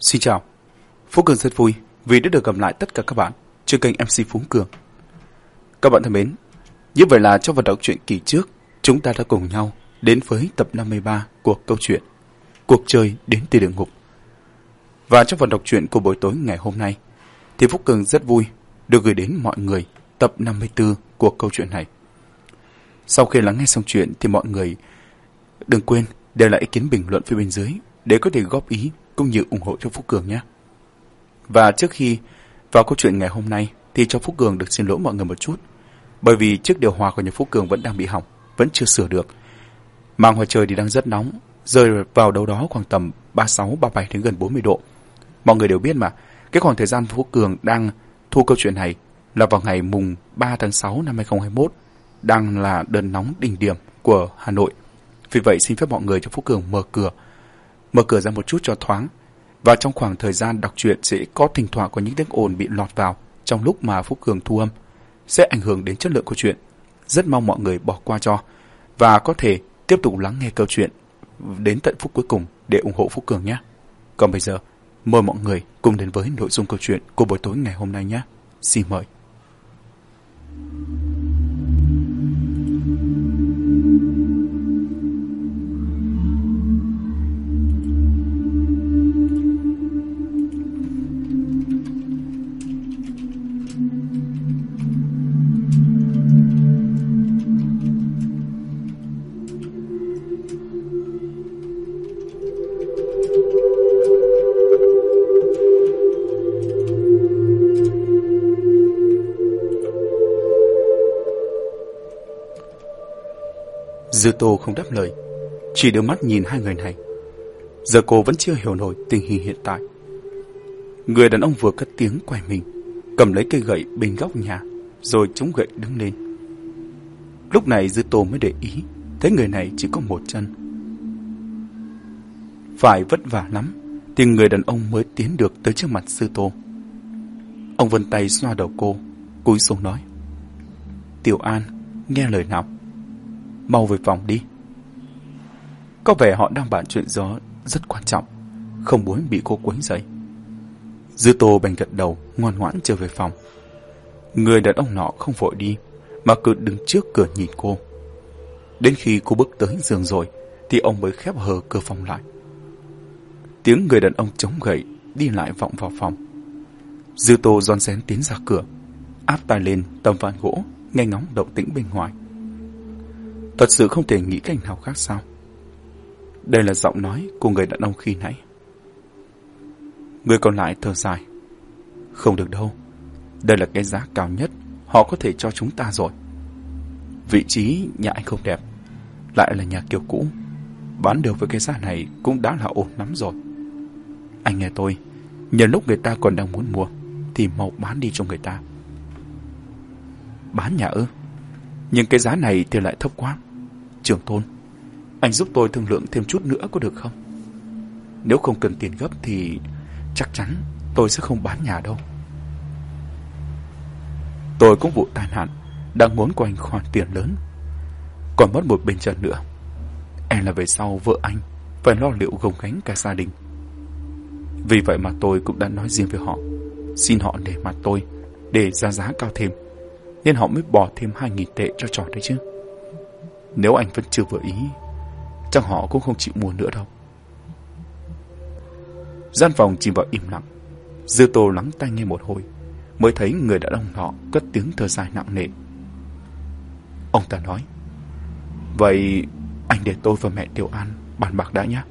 Xin chào. Phú Cường rất vui vì đã được gặp lại tất cả các bạn trên kênh MC Phú Cường. Các bạn thân mến, như vậy là trong vận động truyện kỳ trước, chúng ta đã cùng nhau đến với tập 53 của câu chuyện Cuộc chơi đến từ địa ngục. Và trong phần đọc truyện của buổi tối ngày hôm nay, thì Phúc Cường rất vui được gửi đến mọi người tập 54 của câu chuyện này. Sau khi lắng nghe xong chuyện thì mọi người đừng quên để lại ý kiến bình luận phía bên dưới để có thể góp ý cũng như ủng hộ cho Phúc Cường nhé. Và trước khi vào câu chuyện ngày hôm nay thì cho Phúc Cường được xin lỗi mọi người một chút. Bởi vì chiếc điều hòa của nhà Phúc Cường vẫn đang bị hỏng, vẫn chưa sửa được. Màng ngoài trời thì đang rất nóng, rơi vào đâu đó khoảng tầm 36, 37 đến gần 40 độ. Mọi người đều biết mà, cái khoảng thời gian Phúc Cường đang thu câu chuyện này là vào ngày mùng 3 tháng 6 năm 2021, đang là đợt nóng đỉnh điểm của Hà Nội. Vì vậy xin phép mọi người cho Phúc Cường mở cửa, mở cửa ra một chút cho thoáng. Và trong khoảng thời gian đọc truyện sẽ có thỉnh thoảng có những tiếng ồn bị lọt vào trong lúc mà Phúc Cường thu âm, sẽ ảnh hưởng đến chất lượng câu chuyện. Rất mong mọi người bỏ qua cho và có thể tiếp tục lắng nghe câu chuyện đến tận phút cuối cùng để ủng hộ Phúc Cường nhé. Còn bây giờ, mời mọi người cùng đến với nội dung câu chuyện của buổi tối ngày hôm nay nhé. Xin mời. Dư Tô không đáp lời, chỉ đưa mắt nhìn hai người này. Giờ cô vẫn chưa hiểu nổi tình hình hiện tại. Người đàn ông vừa cất tiếng quay mình, cầm lấy cây gậy bên góc nhà, rồi chống gậy đứng lên. Lúc này Dư Tô mới để ý, thấy người này chỉ có một chân. Phải vất vả lắm, thì người đàn ông mới tiến được tới trước mặt Dư Tô. Ông vân tay xoa đầu cô, cúi xuống nói. Tiểu An, nghe lời nào mau về phòng đi. Có vẻ họ đang bàn chuyện gió rất quan trọng, không muốn bị cô quấy dậy. Dư Tô bèn gật đầu, ngoan ngoãn trở về phòng. Người đàn ông nọ không vội đi, mà cứ đứng trước cửa nhìn cô. Đến khi cô bước tới giường rồi, thì ông mới khép hờ cửa phòng lại. Tiếng người đàn ông chống gậy đi lại vọng vào phòng. Dư Tô giòn xén tiến ra cửa, áp tay lên tầm ván gỗ, nghe ngóng động tĩnh bên ngoài. Thật sự không thể nghĩ cách nào khác sao? Đây là giọng nói của người đàn ông khi nãy. Người còn lại thở dài. Không được đâu. Đây là cái giá cao nhất họ có thể cho chúng ta rồi. Vị trí nhà anh không đẹp. Lại là nhà kiểu cũ. Bán được với cái giá này cũng đã là ổn lắm rồi. Anh nghe tôi. Nhân lúc người ta còn đang muốn mua, thì mau bán đi cho người ta. Bán nhà ư? Nhưng cái giá này thì lại thấp quá. Trường tôn, anh giúp tôi thương lượng thêm chút nữa có được không? Nếu không cần tiền gấp thì chắc chắn tôi sẽ không bán nhà đâu. Tôi cũng vụ tai nạn, đang muốn của anh khoản tiền lớn. Còn mất một bên chân nữa. Em là về sau vợ anh phải lo liệu gồng gánh cả gia đình. Vì vậy mà tôi cũng đã nói riêng với họ, xin họ để mặt tôi, để ra giá cao thêm nên họ mới bỏ thêm 2.000 tệ cho trò đấy chứ. Nếu anh vẫn chưa vừa ý, chắc họ cũng không chịu mua nữa đâu. Gian phòng chìm vào im lặng. Dư tô lắng tai nghe một hồi, mới thấy người đã đông họ cất tiếng thở dài nặng nề. Ông ta nói, Vậy anh để tôi và mẹ Tiểu An bàn bạc đã nhé.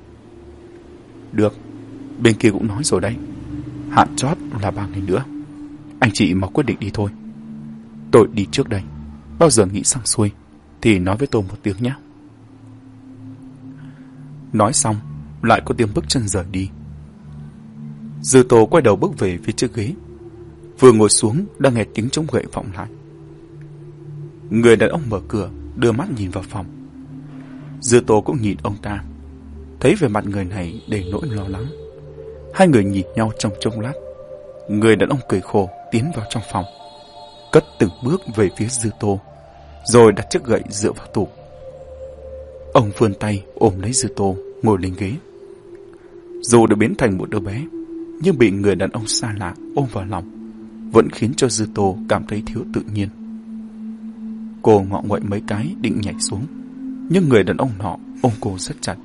Được, bên kia cũng nói rồi đấy. Hạn chót là ba ngày nữa. Anh chị mau quyết định đi thôi. Tôi đi trước đây. Bao giờ nghĩ xong xuôi, thì nói với tôi một tiếng nhé. Nói xong, lại có tiếng bước chân rời đi. Dư Tô quay đầu bước về phía trước ghế. Vừa ngồi xuống, đang nghe tiếng trống gậy vọng lại. Người đàn ông mở cửa, đưa mắt nhìn vào phòng. Dư Tô cũng nhìn ông ta. Thấy về mặt người này đầy nỗi lo lắng. Hai người nhìn nhau trong chốc lát. Người đàn ông cười khổ tiến vào trong phòng cất từng bước về phía dư tô, rồi đặt chiếc gậy dựa vào tủ. Ông vươn tay ôm lấy dư tô, ngồi lên ghế. Dù đã biến thành một đứa bé, nhưng bị người đàn ông xa lạ ôm vào lòng, vẫn khiến cho Dư Tô cảm thấy thiếu tự nhiên. Cô ngọ nguậy mấy cái định nhảy xuống, nhưng người đàn ông nọ ôm cô rất chặt,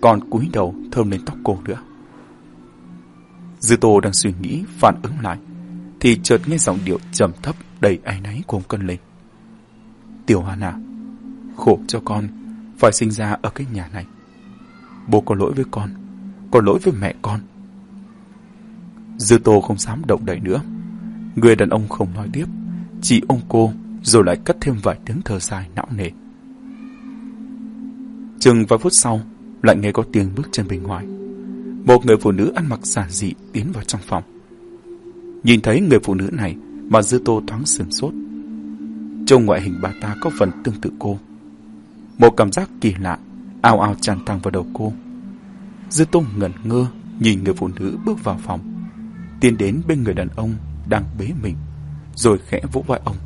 còn cúi đầu thơm lên tóc cô nữa. Dư Tô đang suy nghĩ phản ứng lại, thì chợt nghe giọng điệu trầm thấp đầy áy náy của ông cân lên. Tiểu Hoa à, khổ cho con, phải sinh ra ở cái nhà này. Bố có lỗi với con, có lỗi với mẹ con. Dư Tô không dám động đậy nữa. Người đàn ông không nói tiếp, chỉ ôm cô rồi lại cất thêm vài tiếng thở dài não nề. Chừng vài phút sau, lại nghe có tiếng bước chân bên ngoài. Một người phụ nữ ăn mặc giản dị tiến vào trong phòng. Nhìn thấy người phụ nữ này mà Dư Tô thoáng sửng sốt. Trong ngoại hình bà ta có phần tương tự cô. Một cảm giác kỳ lạ, ao ao tràn tăng vào đầu cô. Dư Tô ngẩn ngơ nhìn người phụ nữ bước vào phòng. Tiến đến bên người đàn ông đang bế mình, rồi khẽ vỗ vai ông,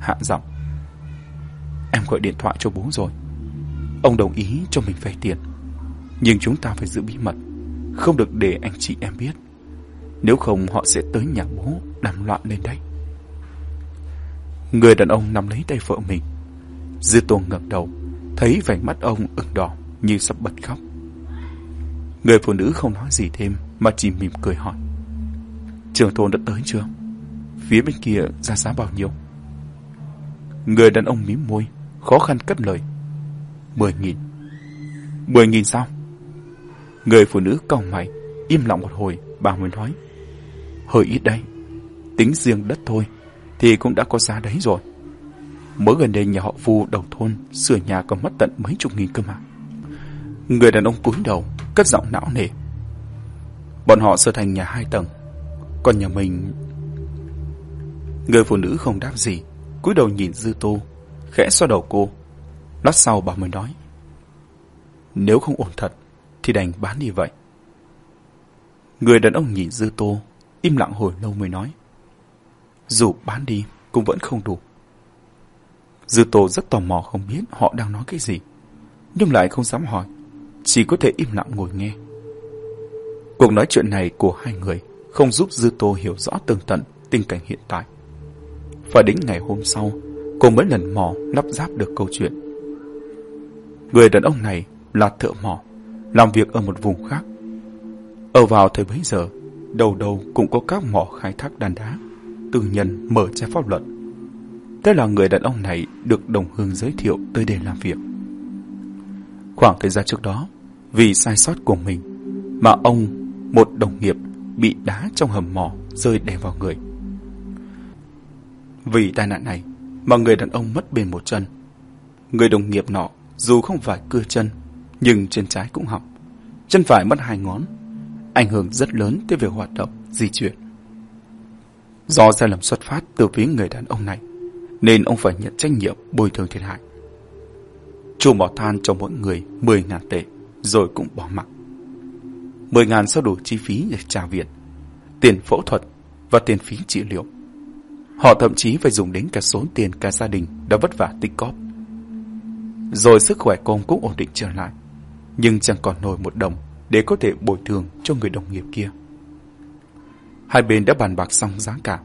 hạ giọng. Em gọi điện thoại cho bố rồi. Ông đồng ý cho mình vay tiền. Nhưng chúng ta phải giữ bí mật, không được để anh chị em biết. Nếu không họ sẽ tới nhà bố làm loạn lên đấy Người đàn ông nắm lấy tay vợ mình. Dư Tô ngẩng đầu, thấy vẻ mắt ông ửng đỏ như sắp bật khóc. Người phụ nữ không nói gì thêm mà chỉ mỉm cười hỏi. Trường thôn đã tới chưa? Phía bên kia ra giá bao nhiêu? Người đàn ông mím môi, khó khăn cất lời. Mười nghìn. Mười nghìn sao? Người phụ nữ cau mày, im lặng một hồi, bà mới nói. Hơi ít đây. Tính riêng đất thôi, thì cũng đã có giá đấy rồi. Mới gần đây nhà họ Phu đầu thôn sửa nhà còn mất tận mấy chục nghìn cơ mà. Người đàn ông cúi đầu, cất giọng não nề. Bọn họ sửa thành nhà hai tầng, còn nhà mình... Người phụ nữ không đáp gì, cúi đầu nhìn Dư Tô, khẽ xoa đầu cô. Lát sau bà mới nói. Nếu không ổn thật, thì đành bán đi vậy. Người đàn ông nhìn Dư Tô, im lặng hồi lâu mới nói. Dù bán đi, cũng vẫn không đủ. Dư Tô rất tò mò không biết họ đang nói cái gì, nhưng lại không dám hỏi, chỉ có thể im lặng ngồi nghe. Cuộc nói chuyện này của hai người không giúp Dư Tô hiểu rõ tường tận tình cảnh hiện tại. Và đến ngày hôm sau, cô mới lần mò lắp ráp được câu chuyện. Người đàn ông này là thợ mỏ, làm việc ở một vùng khác. Ở vào thời bấy giờ, đầu đầu cũng có các mỏ khai thác đan đá, tư nhân mở trái pháp luật. Thế là người đàn ông này được đồng hương giới thiệu tới để làm việc. Khoảng thời gian trước đó, vì sai sót của mình mà ông, một đồng nghiệp, bị đá trong hầm mỏ rơi đè vào người. Vì tai nạn này mà người đàn ông mất bên một chân. Người đồng nghiệp nọ dù không phải cưa chân nhưng chân trái cũng hỏng. Chân phải mất hai ngón, ảnh hưởng rất lớn tới việc hoạt động, di chuyển. Do sai lầm xuất phát từ phía người đàn ông này, nên ông phải nhận trách nhiệm bồi thường thiệt hại. Chủ bỏ than cho mỗi người 10.000 tệ, rồi cũng bỏ mặc. 10.000 sau đủ chi phí để trả viện, tiền phẫu thuật và tiền phí trị liệu. Họ thậm chí phải dùng đến cả số tiền cả gia đình đã vất vả tích cóp. Rồi sức khỏe của ông cũng ổn định trở lại, nhưng chẳng còn nổi một đồng để có thể bồi thường cho người đồng nghiệp kia. Hai bên đã bàn bạc xong giá cả,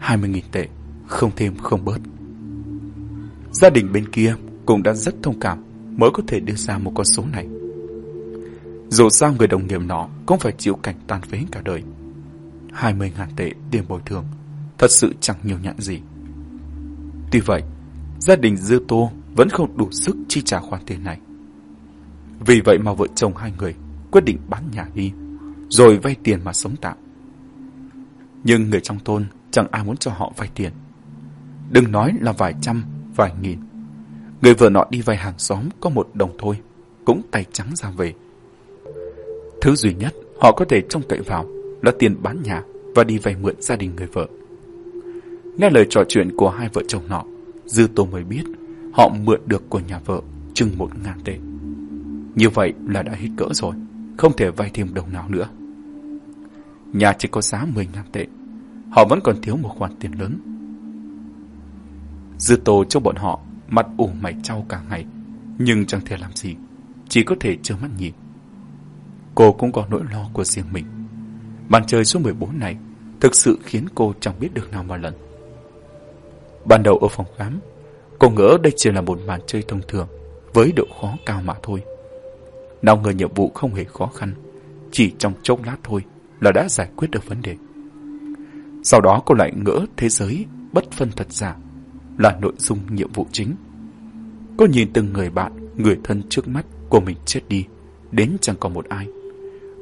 20.000 tệ, không thêm không bớt. Gia đình bên kia cũng đã rất thông cảm mới có thể đưa ra một con số này. Dù sao người đồng nghiệp nọ cũng phải chịu cảnh tan phế cả đời. 20.000 tệ tiền bồi thường thật sự chẳng nhiều nhạn gì. Tuy vậy, gia đình Dư Tô vẫn không đủ sức chi trả khoản tiền này. Vì vậy mà vợ chồng hai người quyết định bán nhà đi, rồi vay tiền mà sống tạm. Nhưng người trong thôn chẳng ai muốn cho họ vay tiền. Đừng nói là vài trăm, vài nghìn. Người vợ nọ đi vay hàng xóm có một đồng thôi, cũng tay trắng ra về. Thứ duy nhất họ có thể trông cậy vào là tiền bán nhà và đi vay mượn gia đình người vợ. Nghe lời trò chuyện của hai vợ chồng nọ, Dư Tô mới biết họ mượn được của nhà vợ chừng một ngàn tệ. Như vậy là đã hết cỡ rồi, không thể vay thêm đồng nào nữa. Nhà chỉ có giá 10 ngàn tệ, họ vẫn còn thiếu một khoản tiền lớn. Dư Tô cho bọn họ mặt ủ mày trao cả ngày, nhưng chẳng thể làm gì, chỉ có thể trơ mắt nhìn. Cô cũng có nỗi lo của riêng mình. bàn chơi số 14 này thực sự khiến cô chẳng biết được nào mà lần. Ban đầu ở phòng khám, cô ngỡ đây chỉ là một màn chơi thông thường với độ khó cao mà thôi. Nào ngờ nhiệm vụ không hề khó khăn, chỉ trong chốc lát thôi là đã giải quyết được vấn đề. Sau đó cô lại ngỡ thế giới bất phân thật giả là nội dung nhiệm vụ chính. Cô nhìn từng người bạn, người thân trước mắt của mình chết đi, đến chẳng còn một ai.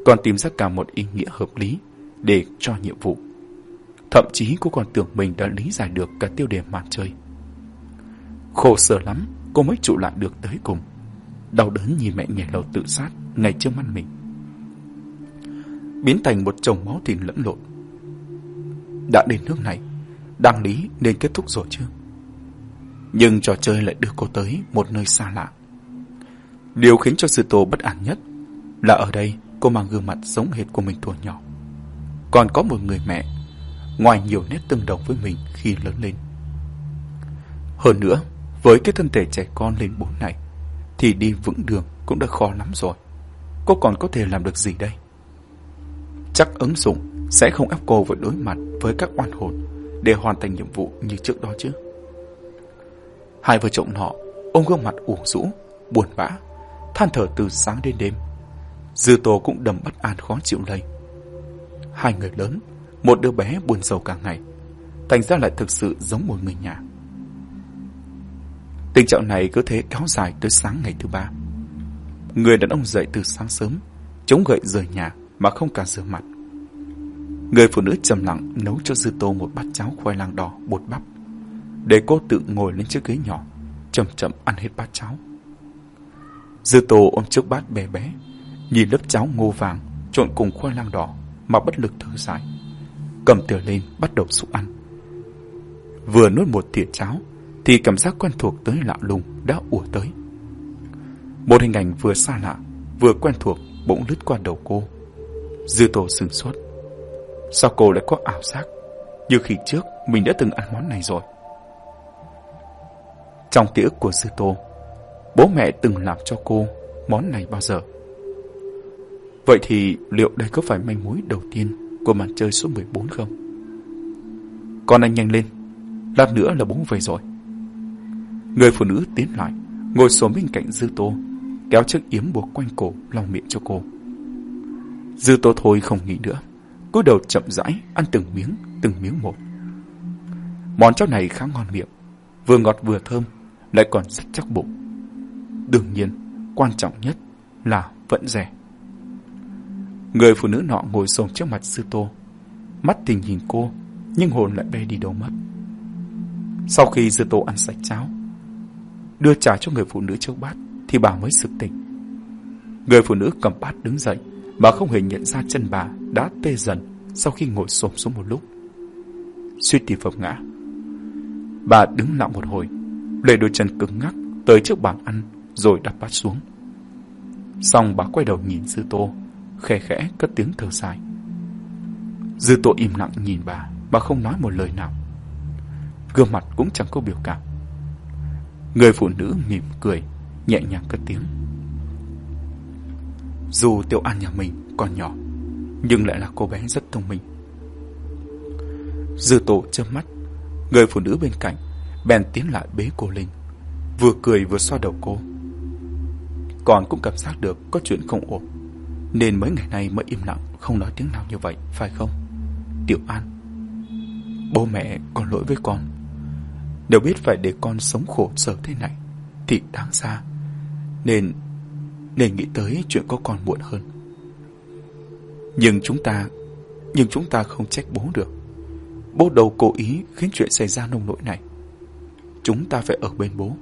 Còn tìm ra cả một ý nghĩa hợp lý để cho nhiệm vụ. Thậm chí cô còn tưởng mình đã lý giải được cả tiêu đề màn chơi. Khổ sở lắm, cô mới trụ lại được tới cùng. Đau đớn nhìn mẹ nhảy lầu tự sát ngay trước mắt mình. Biến thành một chồng máu thịt lẫn lộn. Đã đến nước này, đáng lý nên kết thúc rồi chứ. Nhưng trò chơi lại đưa cô tới một nơi xa lạ. Điều khiến cho sư tổ bất an nhất là ở đây cô mang gương mặt giống hệt của mình thuở nhỏ. Còn có một người mẹ, ngoài nhiều nét tương đồng với mình khi lớn lên. Hơn nữa, với cái thân thể trẻ con lên bốn này, thì đi vững đường cũng đã khó lắm rồi. Cô còn có thể làm được gì đây? Chắc ứng dụng sẽ không ép cô phải đối mặt với các oan hồn để hoàn thành nhiệm vụ như trước đó chứ. Hai vợ chồng họ ôm gương mặt ủ rũ, buồn bã, than thở từ sáng đến đêm. Dư Tô cũng đầm bất an khó chịu lây. Hai người lớn, một đứa bé buồn sầu cả ngày, thành ra lại thực sự giống một người nhà. Tình trạng này cứ thế kéo dài tới sáng ngày thứ ba. Người đàn ông dậy từ sáng sớm, chống gậy rời nhà mà không cả rửa mặt. Người phụ nữ trầm lặng nấu cho Dư Tô một bát cháo khoai lang đỏ bột bắp, để cô tự ngồi lên chiếc ghế nhỏ, chậm chậm ăn hết bát cháo. Dư Tô ôm chiếc bát bé bé, nhìn lớp cháo ngô vàng trộn cùng khoai lang đỏ mà bất lực thở dài, cầm tựa lên bắt đầu xúc ăn. Vừa nuốt một thìa cháo thì cảm giác quen thuộc tới lạ lùng đã ùa tới. Một hình ảnh vừa xa lạ, vừa quen thuộc bỗng lướt qua đầu cô. Dư Tô sừng sốt. Sao cô lại có ảo giác Như khi trước mình đã từng ăn món này rồi Trong ký ức của Sư Tô Bố mẹ từng làm cho cô Món này bao giờ Vậy thì liệu đây có phải manh mối đầu tiên Của màn chơi số 14 không Con anh nhanh lên Lát nữa là bố về rồi Người phụ nữ tiến lại Ngồi xuống bên cạnh Dư Tô Kéo chiếc yếm buộc quanh cổ Lòng miệng cho cô Dư Tô thôi không nghĩ nữa cúi đầu chậm rãi ăn từng miếng, từng miếng một. Món cháo này khá ngon miệng, vừa ngọt vừa thơm, lại còn rất chắc bụng. Đương nhiên, quan trọng nhất là vẫn rẻ. Người phụ nữ nọ ngồi xổm trước mặt sư tô, mắt tình nhìn cô, nhưng hồn lại bay đi đâu mất. Sau khi dư tô ăn sạch cháo, đưa trà cho người phụ nữ trước bát, thì bà mới sực tỉnh. Người phụ nữ cầm bát đứng dậy, Bà không hề nhận ra chân bà đã tê dần sau khi ngồi xổm xuống một lúc. suy thì phập ngã. Bà đứng lặng một hồi, lê đôi chân cứng ngắc tới trước bàn ăn rồi đặt bát xuống. Xong bà quay đầu nhìn Dư Tô, khẽ khẽ cất tiếng thở dài. Dư Tô im lặng nhìn bà, bà không nói một lời nào. Gương mặt cũng chẳng có biểu cảm. Người phụ nữ mỉm cười, nhẹ nhàng cất tiếng. Dù Tiểu An nhà mình còn nhỏ, nhưng lại là cô bé rất thông minh. Dư tổ chớp mắt, người phụ nữ bên cạnh bèn tiến lại bế cô Linh, vừa cười vừa xoa đầu cô. Còn cũng cảm giác được có chuyện không ổn, nên mấy ngày nay mới im lặng không nói tiếng nào như vậy, phải không? Tiểu An, bố mẹ còn lỗi với con. Nếu biết phải để con sống khổ sở thế này, thì đáng ra Nên nên nghĩ tới chuyện có con muộn hơn. Nhưng chúng ta, nhưng chúng ta không trách bố được. Bố đầu cố ý khiến chuyện xảy ra nông nỗi này. Chúng ta phải ở bên bố,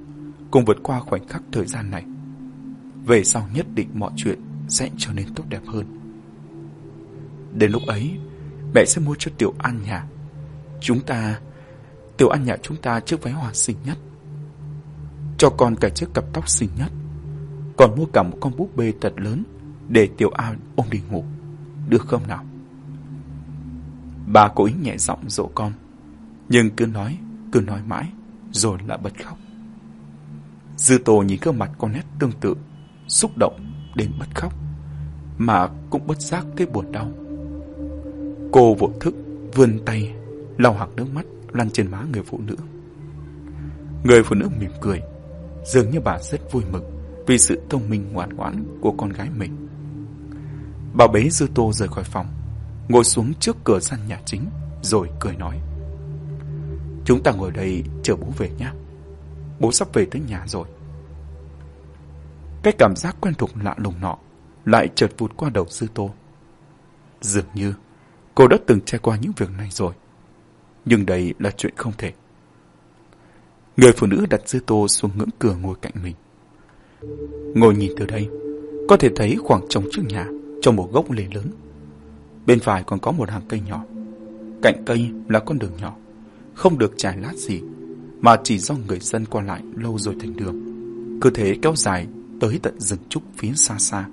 cùng vượt qua khoảnh khắc thời gian này. Về sau nhất định mọi chuyện sẽ trở nên tốt đẹp hơn. Đến lúc ấy, mẹ sẽ mua cho Tiểu An nhà. Chúng ta, Tiểu An nhà chúng ta chiếc váy hoa xinh nhất. Cho con cả chiếc cặp tóc xinh nhất còn mua cả một con búp bê thật lớn để Tiểu An ôm đi ngủ. Được không nào? Bà cố ý nhẹ giọng dỗ con, nhưng cứ nói, cứ nói mãi, rồi lại bật khóc. Dư Tô nhìn gương mặt con nét tương tự, xúc động đến bật khóc, mà cũng bất giác thấy buồn đau. Cô vội thức vươn tay lau hàng nước mắt lăn trên má người phụ nữ. Người phụ nữ mỉm cười, dường như bà rất vui mừng vì sự thông minh ngoan ngoãn của con gái mình. Bà bế Dư Tô rời khỏi phòng, ngồi xuống trước cửa sân nhà chính, rồi cười nói. Chúng ta ngồi đây chờ bố về nhé. Bố sắp về tới nhà rồi. Cái cảm giác quen thuộc lạ lùng nọ lại chợt vụt qua đầu Dư Tô. Dường như cô đã từng trải qua những việc này rồi. Nhưng đây là chuyện không thể. Người phụ nữ đặt Dư Tô xuống ngưỡng cửa ngồi cạnh mình. Ngồi nhìn từ đây, có thể thấy khoảng trống trước nhà trong một gốc lề lớn. Bên phải còn có một hàng cây nhỏ. Cạnh cây là con đường nhỏ, không được trải lát gì, mà chỉ do người dân qua lại lâu rồi thành đường. Cứ thế kéo dài tới tận rừng trúc phía xa xa.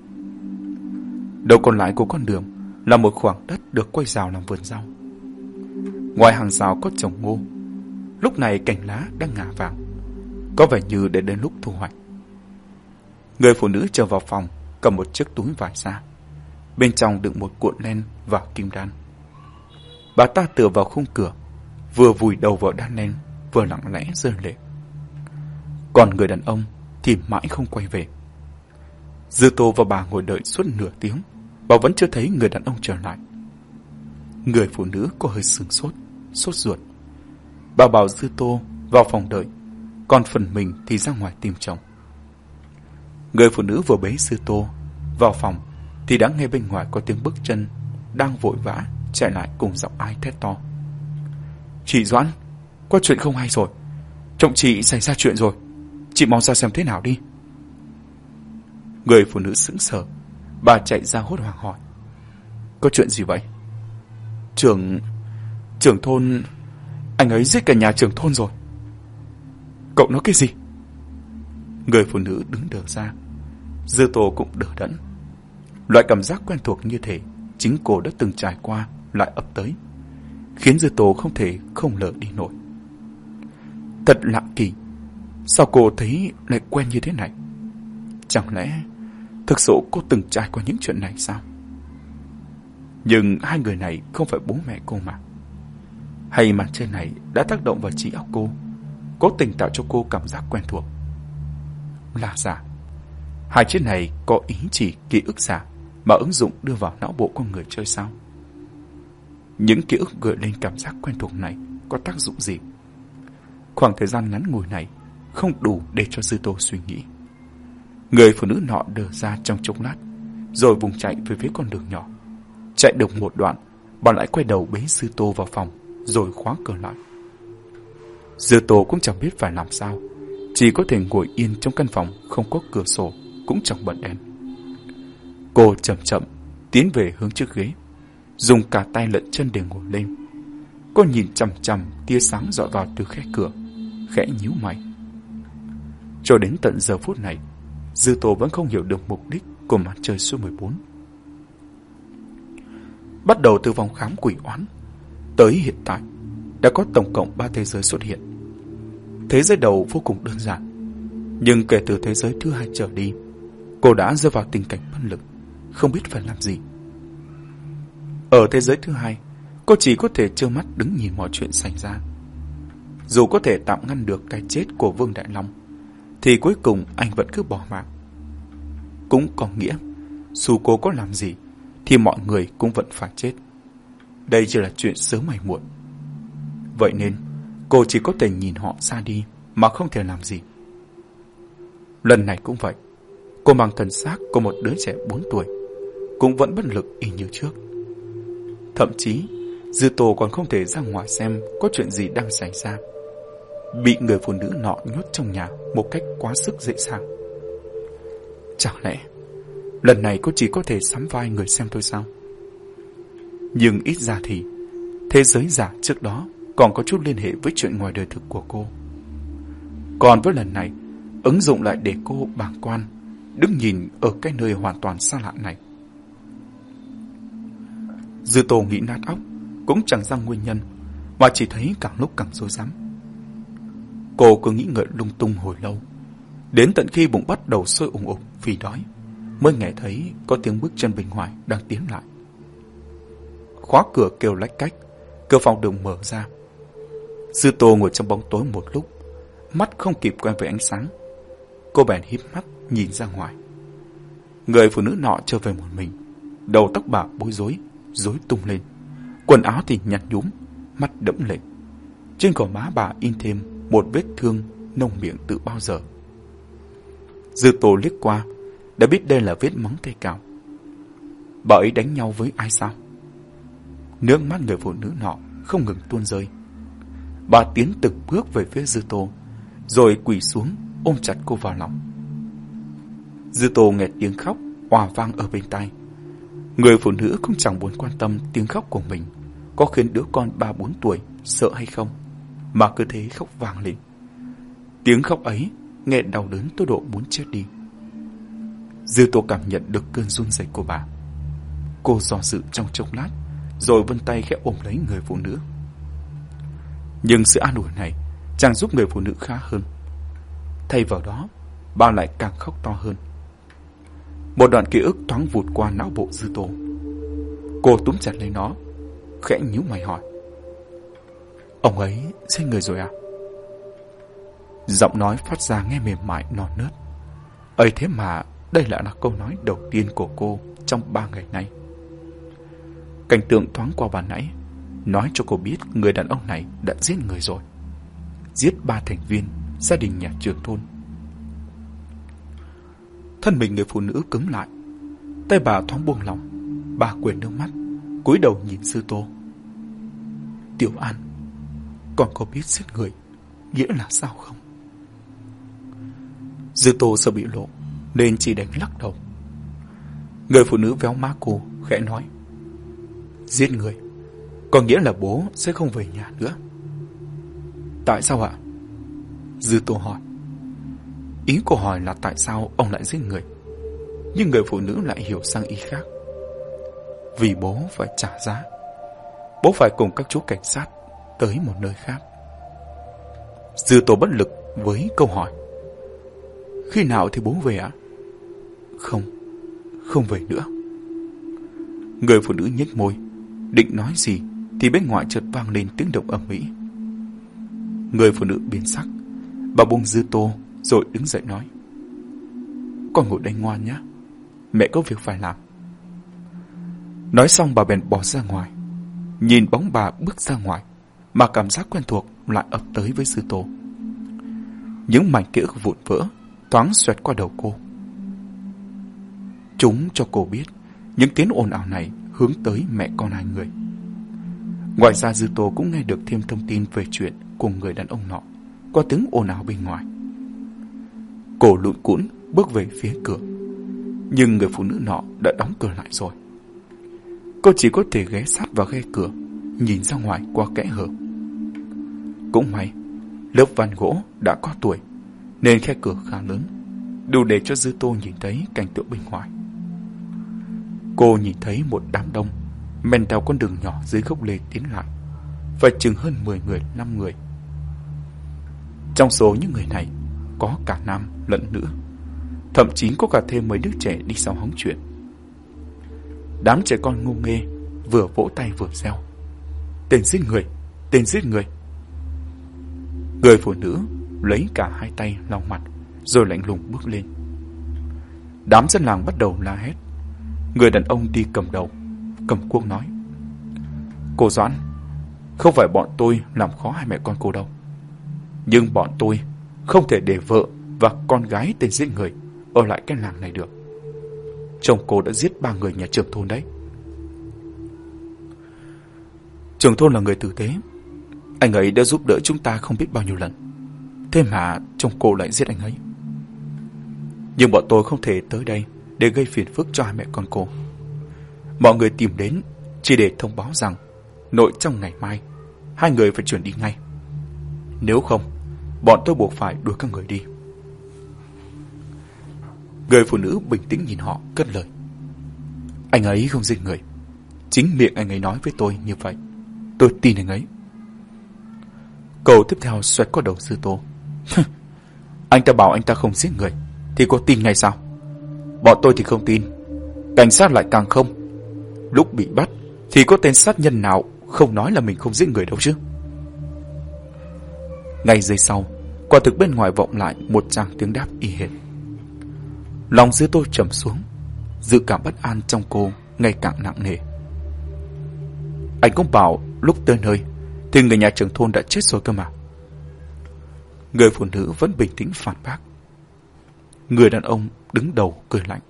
Đầu còn lại của con đường là một khoảng đất được quay rào làm vườn rau. Ngoài hàng rào có trồng ngô. Lúc này cành lá đang ngả vàng, có vẻ như để đến lúc thu hoạch. Người phụ nữ trở vào phòng, cầm một chiếc túi vải ra. Bên trong đựng một cuộn len và kim đan. Bà ta tựa vào khung cửa, vừa vùi đầu vào đan len, vừa lặng lẽ rơi lệ. Còn người đàn ông thì mãi không quay về. Dư Tô và bà ngồi đợi suốt nửa tiếng, bà vẫn chưa thấy người đàn ông trở lại. Người phụ nữ có hơi sừng sốt, sốt ruột. Bà bảo Dư Tô vào phòng đợi, còn phần mình thì ra ngoài tìm chồng. Người phụ nữ vừa bế Dư Tô vào phòng thì đã nghe bên ngoài có tiếng bước chân đang vội vã chạy lại cùng giọng ai thét to. Chị Doãn, có chuyện không hay rồi. Chồng chị xảy ra chuyện rồi. Chị mau ra xem thế nào đi. Người phụ nữ sững sờ, bà chạy ra hốt hoảng hỏi. Có chuyện gì vậy? Trưởng... trưởng thôn... Anh ấy giết cả nhà trưởng thôn rồi. Cậu nói cái gì? Người phụ nữ đứng đờ ra. Dư tô cũng đờ đẫn. Loại cảm giác quen thuộc như thế, chính cô đã từng trải qua, lại ập tới. Khiến Dư tô không thể không lỡ đi nổi. Thật lạ kỳ. Sao cô thấy lại quen như thế này? Chẳng lẽ thực sự cô từng trải qua những chuyện này sao? Nhưng hai người này không phải bố mẹ cô mà. Hay màn trên này đã tác động vào trí óc cô, cố tình tạo cho cô cảm giác quen thuộc. Là giả. Hai chiếc này có ý chỉ ký ức giả mà ứng dụng đưa vào não bộ con người chơi sao? Những ký ức gợi lên cảm giác quen thuộc này có tác dụng gì? Khoảng thời gian ngắn ngủi này không đủ để cho Dư Tô suy nghĩ. Người phụ nữ nọ đờ ra trong chốc lát, rồi vùng chạy về phía con đường nhỏ. Chạy được một đoạn, bà lại quay đầu bế Dư Tô vào phòng, rồi khóa cửa lại. Dư Tô cũng chẳng biết phải làm sao, chỉ có thể ngồi yên trong căn phòng không có cửa sổ, cũng chẳng bật đèn. Cô chậm chậm tiến về hướng trước ghế, dùng cả tay lẫn chân để ngồi lên. Cô nhìn chằm chằm tia sáng dọi vào từ khe cửa, khẽ nhíu mày. Cho đến tận giờ phút này, Dư Tô vẫn không hiểu được mục đích của mặt trời số 14. Bắt đầu từ vòng khám quỷ oán, tới hiện tại, đã có tổng cộng 3 thế giới xuất hiện. Thế giới đầu vô cùng đơn giản, nhưng kể từ thế giới thứ hai trở đi, cô đã rơi vào tình cảnh bất lực, không biết phải làm gì. Ở thế giới thứ hai, cô chỉ có thể trơ mắt đứng nhìn mọi chuyện xảy ra. Dù có thể tạm ngăn được cái chết của Vương Đại Long, thì cuối cùng anh vẫn cứ bỏ mạng. Cũng có nghĩa, dù cô có làm gì, thì mọi người cũng vẫn phải chết. Đây chỉ là chuyện sớm hay muộn. Vậy nên, cô chỉ có thể nhìn họ ra đi mà không thể làm gì. Lần này cũng vậy, cô mang thần xác của một đứa trẻ 4 tuổi, cũng vẫn bất lực y như trước. Thậm chí, Dư Tô còn không thể ra ngoài xem có chuyện gì đang xảy ra bị người phụ nữ nọ nhốt trong nhà một cách quá sức dễ dàng. Chẳng lẽ lần này cô chỉ có thể sắm vai người xem thôi sao? Nhưng ít ra thì thế giới giả trước đó còn có chút liên hệ với chuyện ngoài đời thực của cô. Còn với lần này, ứng dụng lại để cô bàng quan, đứng nhìn ở cái nơi hoàn toàn xa lạ này. Dư Tô nghĩ nát óc, cũng chẳng ra nguyên nhân, mà chỉ thấy càng lúc càng rối rắm. Cô cứ nghĩ ngợi lung tung hồi lâu. Đến tận khi bụng bắt đầu sôi ủng ục vì đói, mới nghe thấy có tiếng bước chân bên ngoài đang tiến lại. khóa cửa kêu lách cách, cửa phòng được mở ra. Dư Tô ngồi trong bóng tối một lúc, mắt không kịp quen với ánh sáng. Cô bèn híp mắt nhìn ra ngoài. Người phụ nữ nọ trở về một mình, đầu tóc bạc bối rối, rối tung lên. Quần áo thì nhặt nhúm, mắt đẫm lệ. Trên gò má bà in thêm một vết thương nông miệng từ bao giờ. Dư Tô liếc qua, đã biết đây là vết móng tay cào. Bà ấy đánh nhau với ai sao? Nước mắt người phụ nữ nọ không ngừng tuôn rơi. Bà tiến từng bước về phía Dư Tô, rồi quỳ xuống ôm chặt cô vào lòng. Dư Tô nghe tiếng khóc hòa vang ở bên tai. Người phụ nữ cũng chẳng muốn quan tâm tiếng khóc của mình có khiến đứa con ba bốn tuổi sợ hay không, mà cứ thế khóc vang lên. Tiếng khóc ấy nghe đau đớn tôi độ muốn chết đi. Dư Tô cảm nhận được cơn run rẩy của bà. Cô do dự trong chốc lát, rồi vươn tay khẽ ôm lấy người phụ nữ. Nhưng sự an ủi này chẳng giúp người phụ nữ khá hơn. Thay vào đó, bà lại càng khóc to hơn. Một đoạn ký ức thoáng vụt qua não bộ Dư Tô. Cô túm chặt lấy nó, khẽ nhíu mày hỏi. Ông ấy giết người rồi à? Giọng nói phát ra nghe mềm mại non nớt. ấy thế mà đây lại là câu nói đầu tiên của cô trong ba ngày nay. Cảnh tượng thoáng qua bàn nãy nói cho cô biết người đàn ông này đã giết người rồi. Giết ba thành viên gia đình nhà trường thôn. Thân mình người phụ nữ cứng lại. Tay bà thoáng buông lòng. Bà quyền nước mắt, cúi đầu nhìn sư tô. Tiểu An, còn có biết giết người nghĩa là sao không? Dư tô sợ bị lộ, nên chỉ đánh lắc đầu. Người phụ nữ véo má cô, khẽ nói. Giết người, có nghĩa là bố sẽ không về nhà nữa. Tại sao ạ? Dư tô hỏi. Ý cô hỏi là tại sao ông lại giết người. Nhưng người phụ nữ lại hiểu sang ý khác. Vì bố phải trả giá. Bố phải cùng các chú cảnh sát tới một nơi khác. Dư tô bất lực với câu hỏi. Khi nào thì bố về ạ? Không, không về nữa. Người phụ nữ nhếch môi, định nói gì thì bên ngoài chợt vang lên tiếng động ầm ĩ. Người phụ nữ biến sắc, bà buông dư tô rồi đứng dậy nói. Con ngồi đây ngoan nhé, mẹ có việc phải làm. Nói xong bà bèn bỏ ra ngoài, nhìn bóng bà bước ra ngoài, mà cảm giác quen thuộc lại ập tới với dư tô. Những mảnh ký ức vụn vỡ thoáng xoẹt qua đầu cô. Chúng cho cô biết những tiếng ồn ào này hướng tới mẹ con hai người. Ngoài ra Dư Tô cũng nghe được thêm thông tin về chuyện của người đàn ông nọ, qua tiếng ồn ào bên ngoài. Cổ lụn cũn bước về phía cửa, nhưng người phụ nữ nọ đã đóng cửa lại rồi. Cô chỉ có thể ghé sát vào khe cửa, nhìn ra ngoài qua kẽ hở. Cũng may, lớp ván gỗ đã có tuổi, nên khe cửa khá lớn, đủ để cho Dư Tô nhìn thấy cảnh tượng bên ngoài. Cô nhìn thấy một đám đông men theo con đường nhỏ dưới gốc lê tiến lại, và chừng hơn 10 người, 5 người. Trong số những người này, có cả nam lẫn nữ, thậm chí có cả thêm mấy đứa trẻ đi sau hóng chuyện. Đám trẻ con ngu nghê, vừa vỗ tay vừa reo. Tên giết người, tên giết người. Người phụ nữ lấy cả hai tay lau mặt, rồi lạnh lùng bước lên. Đám dân làng bắt đầu la hét. Người đàn ông đi cầm đầu, cầm cuốc nói. Cô Doãn, không phải bọn tôi làm khó hai mẹ con cô đâu. Nhưng bọn tôi không thể để vợ và con gái tên giết người ở lại cái làng này được. Chồng cô đã giết ba người nhà trưởng thôn đấy. Trưởng thôn là người tử tế. Anh ấy đã giúp đỡ chúng ta không biết bao nhiêu lần. Thế mà chồng cô lại giết anh ấy. Nhưng bọn tôi không thể tới đây để gây phiền phức cho hai mẹ con cô. Mọi người tìm đến chỉ để thông báo rằng nội trong ngày mai hai người phải chuyển đi ngay. Nếu không, bọn tôi buộc phải đuổi các người đi. Người phụ nữ bình tĩnh nhìn họ, cất lời. Anh ấy không giết người. Chính miệng anh ấy nói với tôi như vậy. Tôi tin anh ấy. Cầu tiếp theo xoẹt qua đầu sư tô. anh ta bảo anh ta không giết người, thì cô tin ngay sao? Bọn tôi thì không tin. Cảnh sát lại càng không. Lúc bị bắt, thì có tên sát nhân nào không nói là mình không giết người đâu chứ. Ngay giây sau, quả thực bên ngoài vọng lại một tràng tiếng đáp y hệt. Lòng dư tôi trầm xuống, dự cảm bất an trong cô ngày càng nặng nề. Anh cũng bảo lúc tới nơi thì người nhà trưởng thôn đã chết rồi cơ mà. Người phụ nữ vẫn bình tĩnh phản bác. Người đàn ông đứng đầu cười lạnh.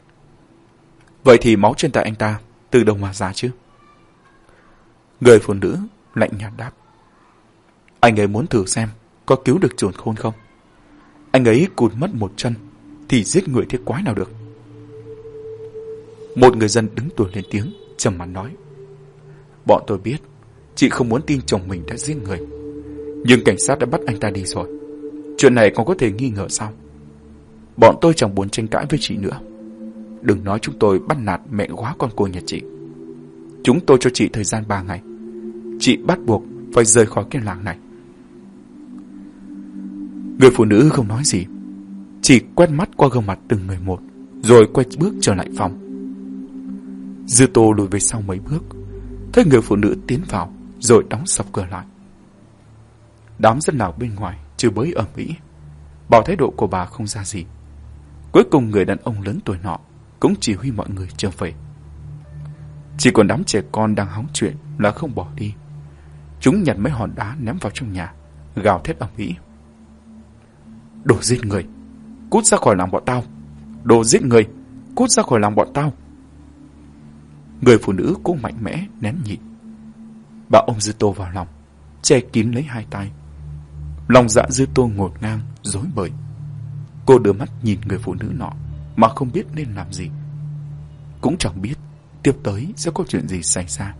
Vậy thì máu trên tay anh ta từ đâu mà ra chứ? Người phụ nữ lạnh nhạt đáp. Anh ấy muốn thử xem có cứu được chuồn khôn không? Anh ấy cụt mất một chân thì giết người thế quái nào được? Một người dân đứng tuổi lên tiếng, trầm mặt nói. Bọn tôi biết, chị không muốn tin chồng mình đã giết người. Nhưng cảnh sát đã bắt anh ta đi rồi. Chuyện này còn có thể nghi ngờ sao? Bọn tôi chẳng muốn tranh cãi với chị nữa. Đừng nói chúng tôi bắt nạt mẹ quá con cô nhà chị. Chúng tôi cho chị thời gian 3 ngày. Chị bắt buộc phải rời khỏi cái làng này. Người phụ nữ không nói gì. Chỉ quét mắt qua gương mặt từng người một, rồi quay bước trở lại phòng. Dư tô lùi về sau mấy bước, thấy người phụ nữ tiến vào, rồi đóng sập cửa lại. Đám dân nào bên ngoài chưa bới ở Mỹ. Bảo thái độ của bà không ra gì. Cuối cùng người đàn ông lớn tuổi nọ cũng chỉ huy mọi người trở về. Chỉ còn đám trẻ con đang hóng chuyện là không bỏ đi. Chúng nhặt mấy hòn đá ném vào trong nhà, gào thét ầm ĩ. Đồ giết người, cút ra khỏi làng bọn tao. Đồ giết người, cút ra khỏi làng bọn tao. Người phụ nữ cũng mạnh mẽ, nén nhịn. Bà ôm Dư Tô vào lòng, che kín lấy hai tay. Lòng dạ Dư Tô ngột ngang, dối bời. Cô đưa mắt nhìn người phụ nữ nọ, mà không biết nên làm gì. Cũng chẳng biết tiếp tới sẽ có chuyện gì xảy ra.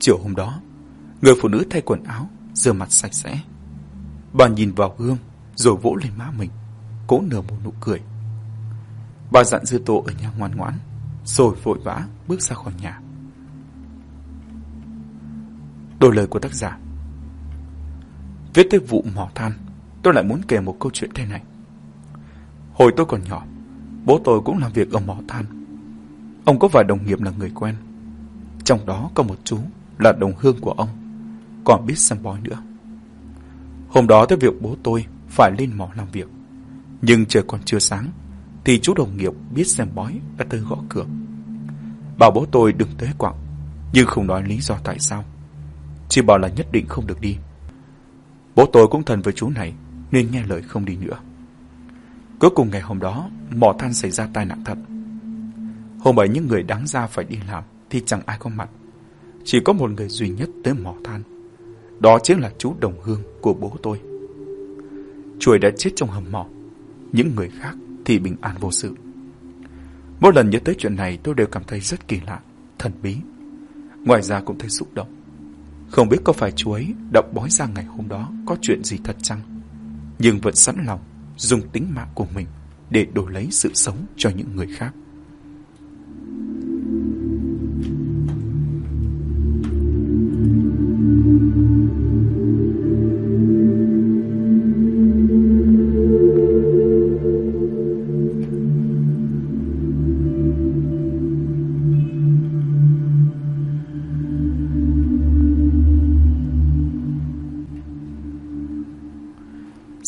Chiều hôm đó, người phụ nữ thay quần áo, rửa mặt sạch sẽ. Bà nhìn vào gương, rồi vỗ lên má mình, cố nở một nụ cười. Bà dặn Dư Tô ở nhà ngoan ngoãn, rồi vội vã bước ra khỏi nhà. Đổi lời của tác giả Viết tới vụ mỏ than, tôi lại muốn kể một câu chuyện thế này. Hồi tôi còn nhỏ, bố tôi cũng làm việc ở mỏ than. Ông có vài đồng nghiệp là người quen. Trong đó có một chú là đồng hương của ông, còn biết xem bói nữa. Hôm đó tới việc bố tôi phải lên mỏ làm việc. Nhưng trời còn chưa sáng, thì chú đồng nghiệp biết xem bói đã tới gõ cửa. Bảo bố tôi đừng tới quặng, nhưng không nói lý do tại sao. Chỉ bảo là nhất định không được đi. Bố tôi cũng thần với chú này, nên nghe lời không đi nữa. Cuối cùng ngày hôm đó, mỏ than xảy ra tai nạn thật. Hôm ấy những người đáng ra phải đi làm thì chẳng ai có mặt. Chỉ có một người duy nhất tới mỏ than. Đó chính là chú đồng hương của bố tôi. Chuối đã chết trong hầm mỏ. Những người khác thì bình an vô sự. Mỗi lần nhớ tới chuyện này tôi đều cảm thấy rất kỳ lạ, thần bí. Ngoài ra cũng thấy xúc động. Không biết có phải chú ấy đã bói ra ngày hôm đó có chuyện gì thật chăng? Nhưng vẫn sẵn lòng dùng tính mạng của mình để đổi lấy sự sống cho những người khác.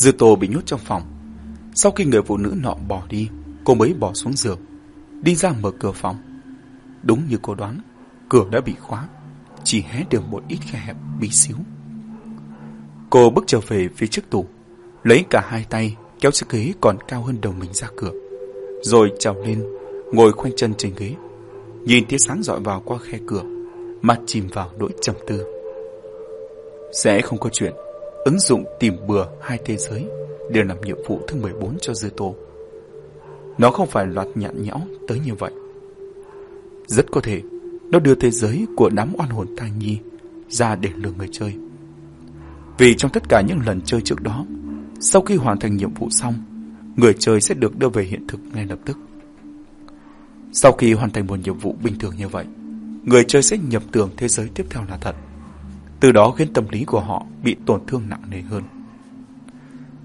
Dư Tô bị nhốt trong phòng. Sau khi người phụ nữ nọ bỏ đi, cô mới bỏ xuống giường, đi ra mở cửa phòng. Đúng như cô đoán, cửa đã bị khóa, chỉ hé được một ít khe hẹp bí xíu. Cô bước trở về phía trước tủ, lấy cả hai tay kéo chiếc ghế còn cao hơn đầu mình ra cửa, rồi trèo lên, ngồi khoanh chân trên ghế, nhìn tia sáng dọi vào qua khe cửa, mặt chìm vào nỗi trầm tư. Sẽ không có chuyện ứng dụng tìm bừa hai thế giới đều làm nhiệm vụ thứ 14 cho Dư Tô. Nó không phải loạt nhạn nhẽo tới như vậy. Rất có thể nó đưa thế giới của đám oan hồn thai nhi ra để lừa người chơi. Vì trong tất cả những lần chơi trước đó, sau khi hoàn thành nhiệm vụ xong, người chơi sẽ được đưa về hiện thực ngay lập tức. Sau khi hoàn thành một nhiệm vụ bình thường như vậy, người chơi sẽ nhập tưởng thế giới tiếp theo là thật từ đó khiến tâm lý của họ bị tổn thương nặng nề hơn.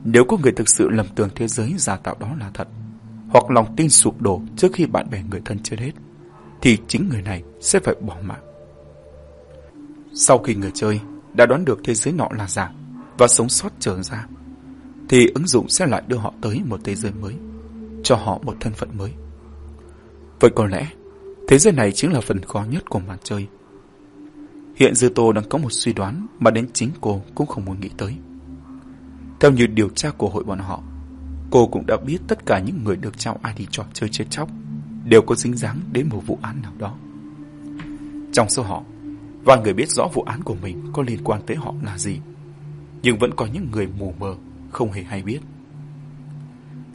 Nếu có người thực sự lầm tưởng thế giới giả tạo đó là thật, hoặc lòng tin sụp đổ trước khi bạn bè người thân chết hết, thì chính người này sẽ phải bỏ mạng. Sau khi người chơi đã đoán được thế giới nọ là giả và sống sót trở ra, thì ứng dụng sẽ lại đưa họ tới một thế giới mới, cho họ một thân phận mới. Vậy có lẽ, thế giới này chính là phần khó nhất của màn chơi. Hiện Dư Tô đang có một suy đoán mà đến chính cô cũng không muốn nghĩ tới. Theo như điều tra của hội bọn họ, cô cũng đã biết tất cả những người được trao ID trò chơi chết chóc đều có dính dáng đến một vụ án nào đó. Trong số họ, vài người biết rõ vụ án của mình có liên quan tới họ là gì, nhưng vẫn có những người mù mờ, không hề hay biết.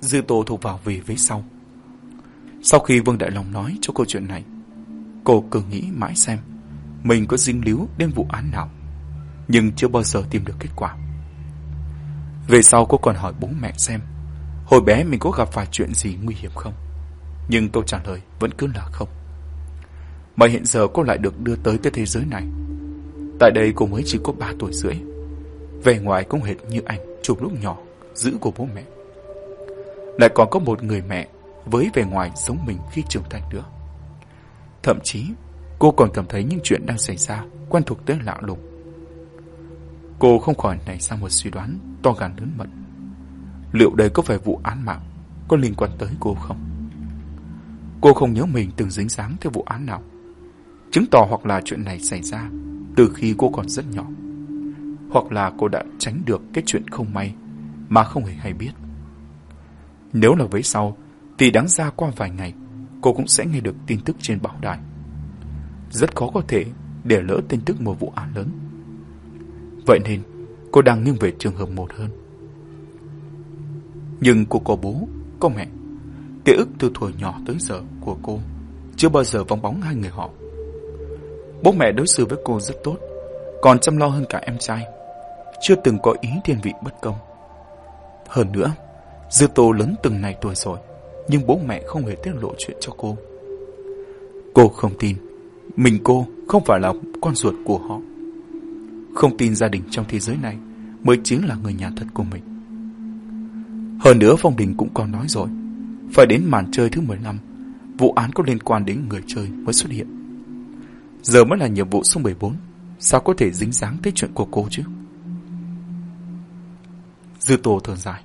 Dư Tô thuộc vào về phía sau. Sau khi Vương Đại Long nói cho câu chuyện này, cô cứ nghĩ mãi xem mình có dính líu đến vụ án nào, nhưng chưa bao giờ tìm được kết quả. Về sau cô còn hỏi bố mẹ xem, hồi bé mình có gặp phải chuyện gì nguy hiểm không? Nhưng câu trả lời vẫn cứ là không. Mà hiện giờ cô lại được đưa tới cái thế giới này. Tại đây cô mới chỉ có 3 tuổi rưỡi. Về ngoài cũng hệt như anh chụp lúc nhỏ, giữ của bố mẹ. Lại còn có một người mẹ với vẻ ngoài giống mình khi trưởng thành nữa. Thậm chí, cô còn cảm thấy những chuyện đang xảy ra quen thuộc tới lạ lùng. Cô không khỏi nảy ra một suy đoán to gan lớn mật. Liệu đây có phải vụ án mạng có liên quan tới cô không? Cô không nhớ mình từng dính dáng theo vụ án nào. Chứng tỏ hoặc là chuyện này xảy ra từ khi cô còn rất nhỏ. Hoặc là cô đã tránh được cái chuyện không may mà không hề hay biết. Nếu là với sau, thì đáng ra qua vài ngày, cô cũng sẽ nghe được tin tức trên báo đài. Rất khó có thể để lỡ tin tức một vụ án lớn. Vậy nên, cô đang nghiêng về trường hợp một hơn. Nhưng cô có bố, có mẹ. Ký ức từ thuở nhỏ tới giờ của cô chưa bao giờ vắng bóng hai người họ. Bố mẹ đối xử với cô rất tốt, còn chăm lo hơn cả em trai. Chưa từng có ý thiên vị bất công. Hơn nữa, Dư Tô lớn từng này tuổi rồi, nhưng bố mẹ không hề tiết lộ chuyện cho cô. Cô không tin, mình cô không phải là con ruột của họ. Không tin gia đình trong thế giới này mới chính là người nhà thật của mình. Hơn nữa Phong Đình cũng có nói rồi, phải đến màn chơi thứ 15, vụ án có liên quan đến người chơi mới xuất hiện. Giờ mới là nhiệm vụ số 14, sao có thể dính dáng tới chuyện của cô chứ? Dư Tô thở dài.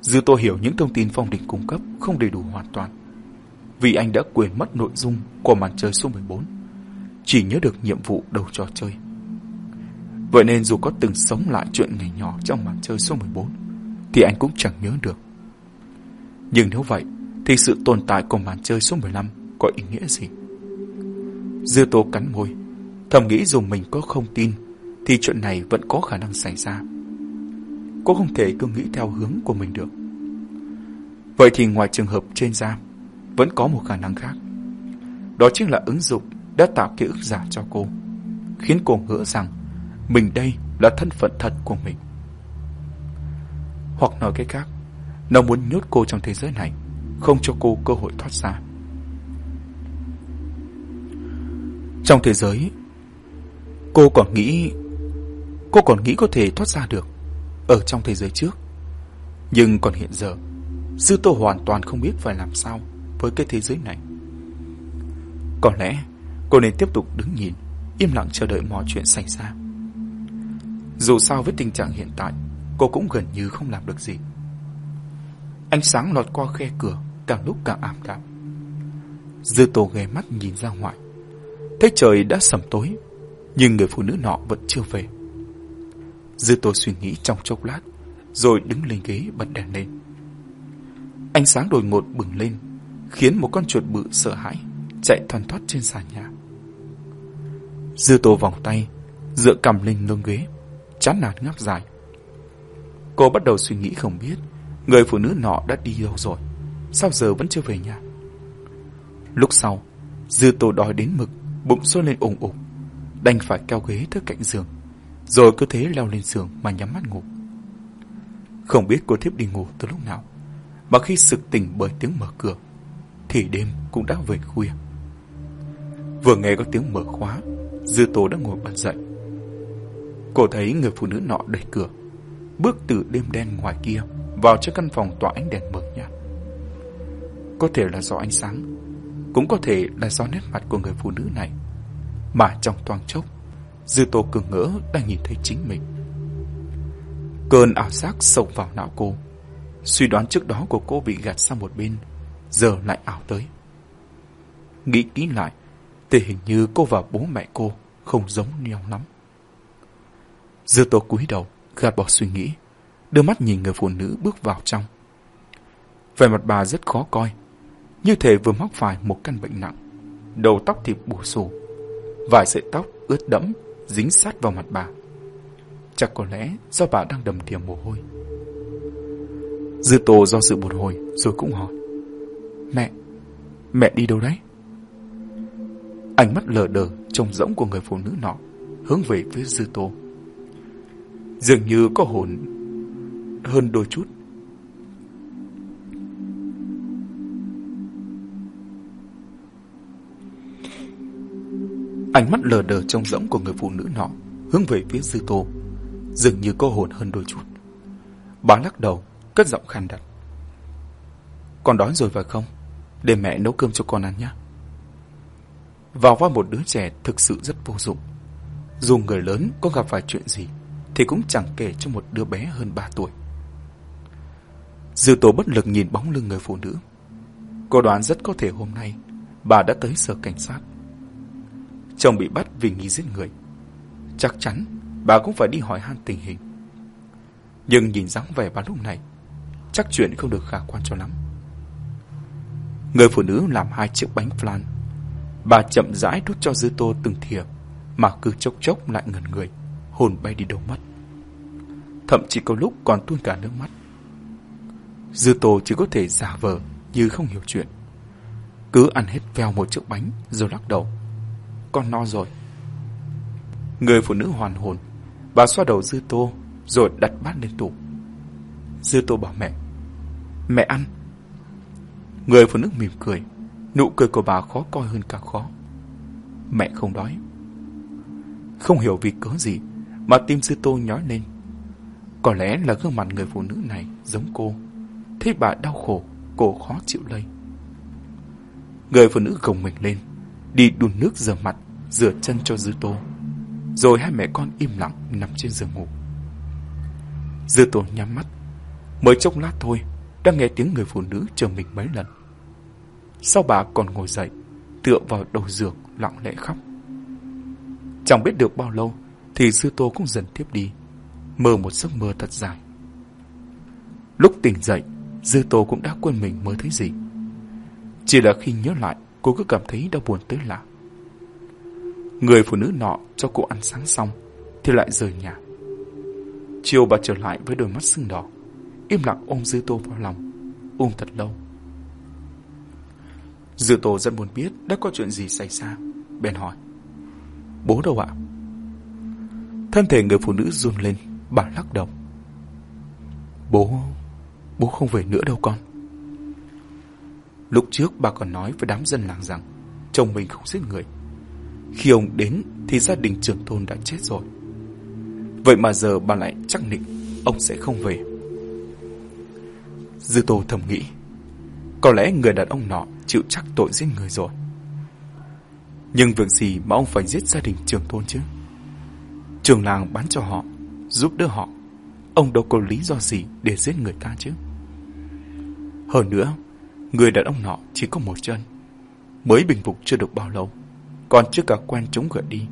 Dư Tô hiểu những thông tin Phong Đình cung cấp không đầy đủ hoàn toàn. Vì anh đã quên mất nội dung của màn chơi số 14, chỉ nhớ được nhiệm vụ đầu trò chơi. Vậy nên dù có từng sống lại chuyện ngày nhỏ trong màn chơi số 14, thì anh cũng chẳng nhớ được. Nhưng nếu vậy, thì sự tồn tại của màn chơi số 15 có ý nghĩa gì? Dư Tô cắn môi, thầm nghĩ dù mình có không tin, thì chuyện này vẫn có khả năng xảy ra. Cô không thể cứ nghĩ theo hướng của mình được. Vậy thì ngoài trường hợp trên ra, vẫn có một khả năng khác. Đó chính là ứng dụng đã tạo ký ức giả cho cô, khiến cô ngỡ rằng mình đây là thân phận thật của mình. Hoặc nói cách khác, nó muốn nhốt cô trong thế giới này, không cho cô cơ hội thoát ra. Trong thế giới, cô còn nghĩ cô còn nghĩ có thể thoát ra được ở trong thế giới trước. Nhưng còn hiện giờ, sư Tô hoàn toàn không biết phải làm sao với cái thế giới này. Có lẽ cô nên tiếp tục đứng nhìn, im lặng chờ đợi mọi chuyện xảy ra. Dù sao với tình trạng hiện tại, cô cũng gần như không làm được gì. Ánh sáng lọt qua khe cửa, càng lúc càng ảm đạm. Dư Tô ghé mắt nhìn ra ngoài. Thấy trời đã sầm tối, nhưng người phụ nữ nọ vẫn chưa về. Dư Tô suy nghĩ trong chốc lát, rồi đứng lên ghế bật đèn lên. Ánh sáng đột ngột bừng lên, khiến một con chuột bự sợ hãi, chạy thoăn thoát trên sàn nhà. Dư Tô vòng tay, dựa cầm lên lưng ghế, chán nản ngáp dài. Cô bắt đầu suy nghĩ không biết người phụ nữ nọ đã đi đâu rồi, sao giờ vẫn chưa về nhà. Lúc sau, Dư Tô đói đến mực, bụng sôi lên ủng ủng, đành phải keo ghế tới cạnh giường, rồi cứ thế leo lên giường mà nhắm mắt ngủ. Không biết cô thiếp đi ngủ từ lúc nào, mà khi sực tỉnh bởi tiếng mở cửa, thì đêm cũng đã về khuya. Vừa nghe có tiếng mở khóa, Dư tố đã ngồi bật dậy. Cô thấy người phụ nữ nọ đẩy cửa, bước từ đêm đen ngoài kia vào trước căn phòng tỏa ánh đèn mờ nhạt. Có thể là do ánh sáng, cũng có thể là do nét mặt của người phụ nữ này. Mà trong toang chốc, Dư Tô cường ngỡ đang nhìn thấy chính mình. Cơn ảo giác sâu vào não cô. Suy đoán trước đó của cô bị gạt sang một bên, giờ lại ảo tới. Nghĩ kỹ lại, thì hình như cô và bố mẹ cô không giống nhau lắm. Dư Tô cúi đầu, gạt bỏ suy nghĩ, đưa mắt nhìn người phụ nữ bước vào trong. Vẻ mặt bà rất khó coi, như thể vừa mắc phải một căn bệnh nặng. Đầu tóc thì bù xù, vài sợi tóc ướt đẫm dính sát vào mặt bà. Chắc có lẽ do bà đang đầm thìa mồ hôi. Dư Tô do dự một hồi rồi cũng hỏi. Mẹ, mẹ đi đâu đấy? Ánh mắt lờ đờ trông rỗng của người phụ nữ nọ hướng về phía Dư Tô. Dường như có hồn hơn đôi chút. Ánh mắt lờ đờ trông rỗng của người phụ nữ nọ hướng về phía Dư Tô, dường như có hồn hơn đôi chút. Bà lắc đầu, cất giọng khàn đặc. còn đói rồi phải không? Để mẹ nấu cơm cho con ăn nhé. Vào vai một đứa trẻ thực sự rất vô dụng. Dù người lớn có gặp phải chuyện gì, thì cũng chẳng kể cho một đứa bé hơn 3 tuổi. Dư tố bất lực nhìn bóng lưng người phụ nữ. Cô đoán rất có thể hôm nay bà đã tới sở cảnh sát. Chồng bị bắt vì nghi giết người. Chắc chắn bà cũng phải đi hỏi han tình hình. Nhưng nhìn dáng vẻ bà lúc này, chắc chuyện không được khả quan cho lắm. Người phụ nữ làm hai chiếc bánh flan. Bà chậm rãi đút cho Dư Tô từng thìa, mà cứ chốc chốc lại ngẩn người, hồn bay đi đâu mất. Thậm chí có lúc còn tuôn cả nước mắt. Dư Tô chỉ có thể giả vờ như không hiểu chuyện. Cứ ăn hết veo một chiếc bánh rồi lắc đầu. Con no rồi. Người phụ nữ hoàn hồn, bà xoa đầu Dư Tô rồi đặt bát lên tủ. Dư Tô bảo mẹ, mẹ ăn. Người phụ nữ mỉm cười, nụ cười của bà khó coi hơn cả khó. Mẹ không đói. Không hiểu vì cớ gì mà tim Dư Tô nhói lên. Có lẽ là gương mặt người phụ nữ này giống cô. Thấy bà đau khổ, cô khó chịu lây. Người phụ nữ gồng mình lên, đi đun nước rửa mặt, rửa chân cho Dư Tô. Rồi hai mẹ con im lặng nằm trên giường ngủ. Dư Tô nhắm mắt. Mới chốc lát thôi, đang nghe tiếng người phụ nữ chờ mình mấy lần. Sau bà còn ngồi dậy, tựa vào đầu giường lặng lẽ khóc. Chẳng biết được bao lâu thì Dư Tô cũng dần tiếp đi, mơ một giấc mơ thật dài. Lúc tỉnh dậy, Dư Tô cũng đã quên mình mới thấy gì. Chỉ là khi nhớ lại, cô cứ cảm thấy đau buồn tới lạ. Người phụ nữ nọ cho cô ăn sáng xong, thì lại rời nhà. Chiều bà trở lại với đôi mắt sưng đỏ, im lặng ôm Dư Tô vào lòng, ôm thật lâu. Dư Tô rất muốn biết đã có chuyện gì xảy ra, bèn hỏi. Bố đâu ạ? Thân thể người phụ nữ run lên, bà lắc đầu. Bố, bố không về nữa đâu con. Lúc trước bà còn nói với đám dân làng rằng chồng mình không giết người. Khi ông đến thì gia đình trưởng thôn đã chết rồi. Vậy mà giờ bà lại chắc định ông sẽ không về. Dư Tô thầm nghĩ, có lẽ người đàn ông nọ chịu chắc tội giết người rồi. Nhưng việc gì mà ông phải giết gia đình trưởng thôn chứ? Trường làng bán cho họ, giúp đỡ họ. Ông đâu có lý do gì để giết người ta chứ? Hơn nữa, người đàn ông nọ chỉ có một chân. Mới bình phục chưa được bao lâu, còn chưa cả quen chống gợi đi.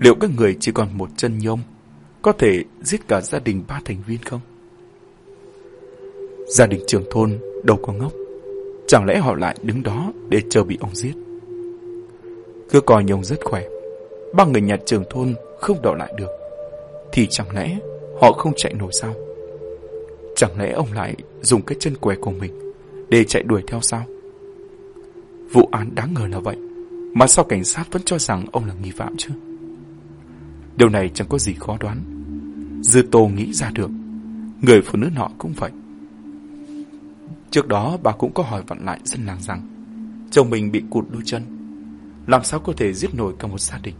Liệu các người chỉ còn một chân như ông có thể giết cả gia đình ba thành viên không? Gia đình trưởng thôn đâu có ngốc. Chẳng lẽ họ lại đứng đó để chờ bị ông giết? Cứ coi như ông rất khỏe. Ba người nhà trưởng thôn không đọ lại được. Thì chẳng lẽ họ không chạy nổi sao? Chẳng lẽ ông lại dùng cái chân què của mình để chạy đuổi theo sao? Vụ án đáng ngờ là vậy. Mà sao cảnh sát vẫn cho rằng ông là nghi phạm chứ? Điều này chẳng có gì khó đoán. Dư Tô nghĩ ra được. Người phụ nữ nọ cũng vậy. Trước đó bà cũng có hỏi vặn lại dân làng rằng chồng mình bị cụt đôi chân. Làm sao có thể giết nổi cả một gia đình?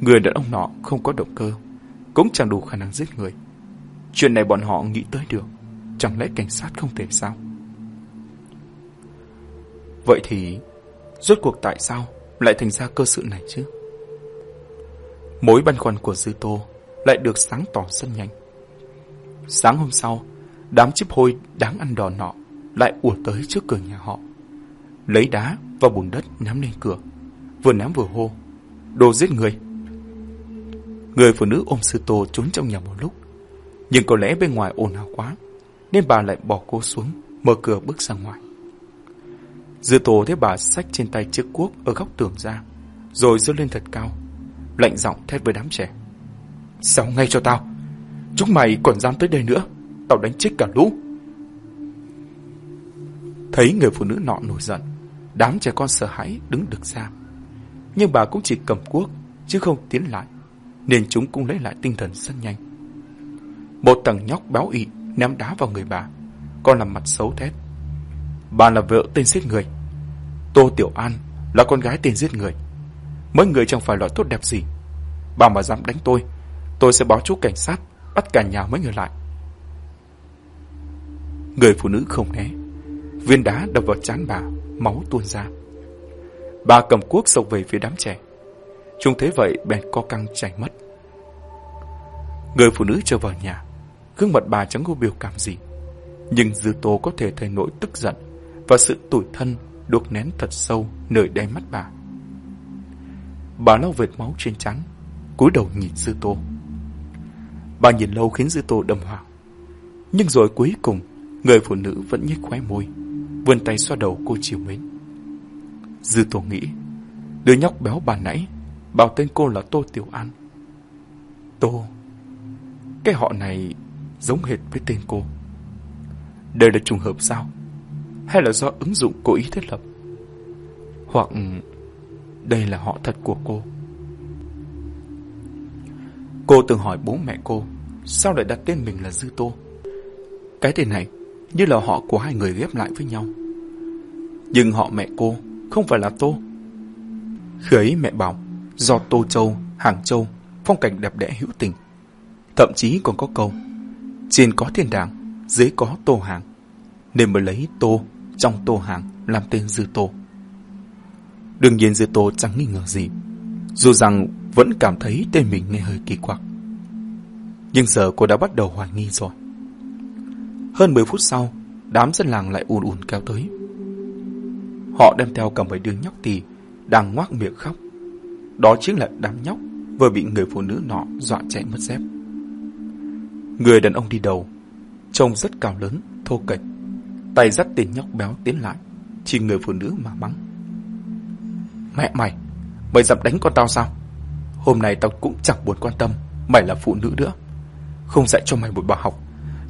Người đàn ông nọ không có động cơ, cũng chẳng đủ khả năng giết người. Chuyện này bọn họ nghĩ tới được, chẳng lẽ cảnh sát không thể sao? Vậy thì, rốt cuộc tại sao lại thành ra cơ sự này chứ? Mối băn khoăn của Dư Tô lại được sáng tỏ rất nhanh. Sáng hôm sau, đám chip hôi đáng ăn đòn nọ lại ùa tới trước cửa nhà họ. Lấy đá và bùn đất ném lên cửa, vừa ném vừa hô. Đồ giết người! Người phụ nữ ôm sư tô trốn trong nhà một lúc. Nhưng có lẽ bên ngoài ồn ào quá, nên bà lại bỏ cô xuống, mở cửa bước ra ngoài. Dư tô thấy bà xách trên tay chiếc cuốc ở góc tường ra, rồi giơ lên thật cao, lạnh giọng thét với đám trẻ. Sao ngay cho tao! Chúng mày còn dám tới đây nữa, tao đánh chết cả lũ! Thấy người phụ nữ nọ nổi giận, đám trẻ con sợ hãi đứng được ra. Nhưng bà cũng chỉ cầm cuốc, chứ không tiến lại, nên chúng cũng lấy lại tinh thần rất nhanh. Một thằng nhóc béo ị ném đá vào người bà, con làm mặt xấu thét. Bà là vợ tên giết người. Tô Tiểu An là con gái tên giết người. Mấy người chẳng phải loại tốt đẹp gì. Bà mà dám đánh tôi, tôi sẽ báo chú cảnh sát, bắt cả nhà mấy người lại. Người phụ nữ không né. Viên đá đập vào chán bà, máu tuôn ra. Bà cầm cuốc sộc về phía đám trẻ. Chúng thấy vậy bèn co căng chạy mất. Người phụ nữ trở vào nhà, gương mặt bà chẳng có biểu cảm gì. Nhưng Dư Tô có thể thấy nỗi tức giận và sự tủi thân được nén thật sâu nơi đáy mắt bà. Bà lau vệt máu trên trán, cúi đầu nhìn Dư Tô. Bà nhìn lâu khiến Dư Tô đâm hoảng. Nhưng rồi cuối cùng, người phụ nữ vẫn nhếch khóe môi, vươn tay xoa đầu cô chiều mến. Dư tổ nghĩ, đứa nhóc béo bà nãy, bảo tên cô là Tô Tiểu An. Tô, cái họ này giống hệt với tên cô. Đây là trùng hợp sao? Hay là do ứng dụng cố ý thiết lập? Hoặc đây là họ thật của cô? Cô từng hỏi bố mẹ cô sao lại đặt tên mình là Dư Tô. Cái tên này như là họ của hai người ghép lại với nhau. Nhưng họ mẹ cô không phải là Tô. Khi ấy mẹ bảo do Tô Châu, Hàng Châu, phong cảnh đẹp đẽ hữu tình. Thậm chí còn có câu trên có thiên đàng, dưới có Tô Hàng. Nên mới lấy Tô trong Tô Hàng làm tên Dư Tô. Đương nhiên Dư Tô chẳng nghi ngờ gì. Dù rằng vẫn cảm thấy tên mình nghe hơi kỳ quặc. Nhưng giờ cô đã bắt đầu hoài nghi rồi. Hơn 10 phút sau, đám dân làng lại ùn ùn kéo tới. Họ đem theo cả mấy đứa nhóc tì đang ngoác miệng khóc. Đó chính là đám nhóc vừa bị người phụ nữ nọ dọa chạy mất dép. Người đàn ông đi đầu, trông rất cao lớn, thô kệch, tay dắt tên nhóc béo tiến lại, chỉ người phụ nữ mà mắng. Mẹ mày, mày dám đánh con tao sao? Hôm nay tao cũng chẳng buồn quan tâm mày là phụ nữ nữa. Không dạy cho mày một bài học,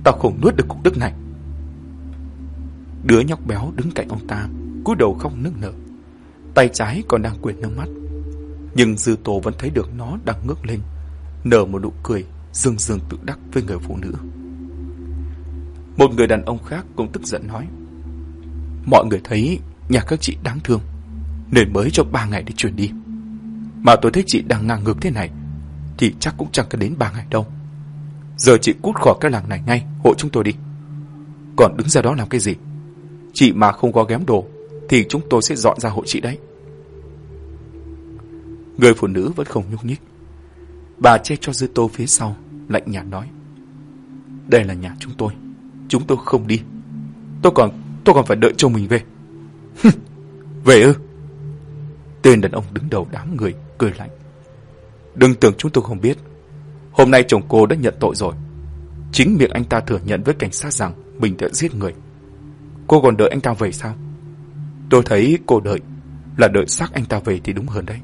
tao không nuốt được cục đất này. Đứa nhóc béo đứng cạnh ông ta, cúi đầu không nức nở. Tay trái còn đang quyệt nước mắt. Nhưng Dư tổ vẫn thấy được nó đang ngước lên, nở một nụ cười, dương dương tự đắc với người phụ nữ. Một người đàn ông khác cũng tức giận nói. Mọi người thấy nhà các chị đáng thương, nên mới cho ba ngày để chuyển đi. Mà tôi thấy chị đang ngang ngược thế này, thì chắc cũng chẳng cần đến ba ngày đâu. Giờ chị cút khỏi cái làng này ngay, hộ chúng tôi đi. Còn đứng ra đó làm cái gì? Chị mà không có ghém đồ, thì chúng tôi sẽ dọn ra hộ chị đấy. Người phụ nữ vẫn không nhúc nhích. Bà che cho dư tô phía sau, lạnh nhạt nói. Đây là nhà chúng tôi. Chúng tôi không đi. Tôi còn, tôi còn phải đợi chồng mình về. về ư? Tên đàn ông đứng đầu đám người, cười lạnh. Đừng tưởng chúng tôi không biết. Hôm nay chồng cô đã nhận tội rồi. Chính miệng anh ta thừa nhận với cảnh sát rằng mình đã giết người. Cô còn đợi anh ta về sao? Tôi thấy cô đợi là đợi xác anh ta về thì đúng hơn đấy.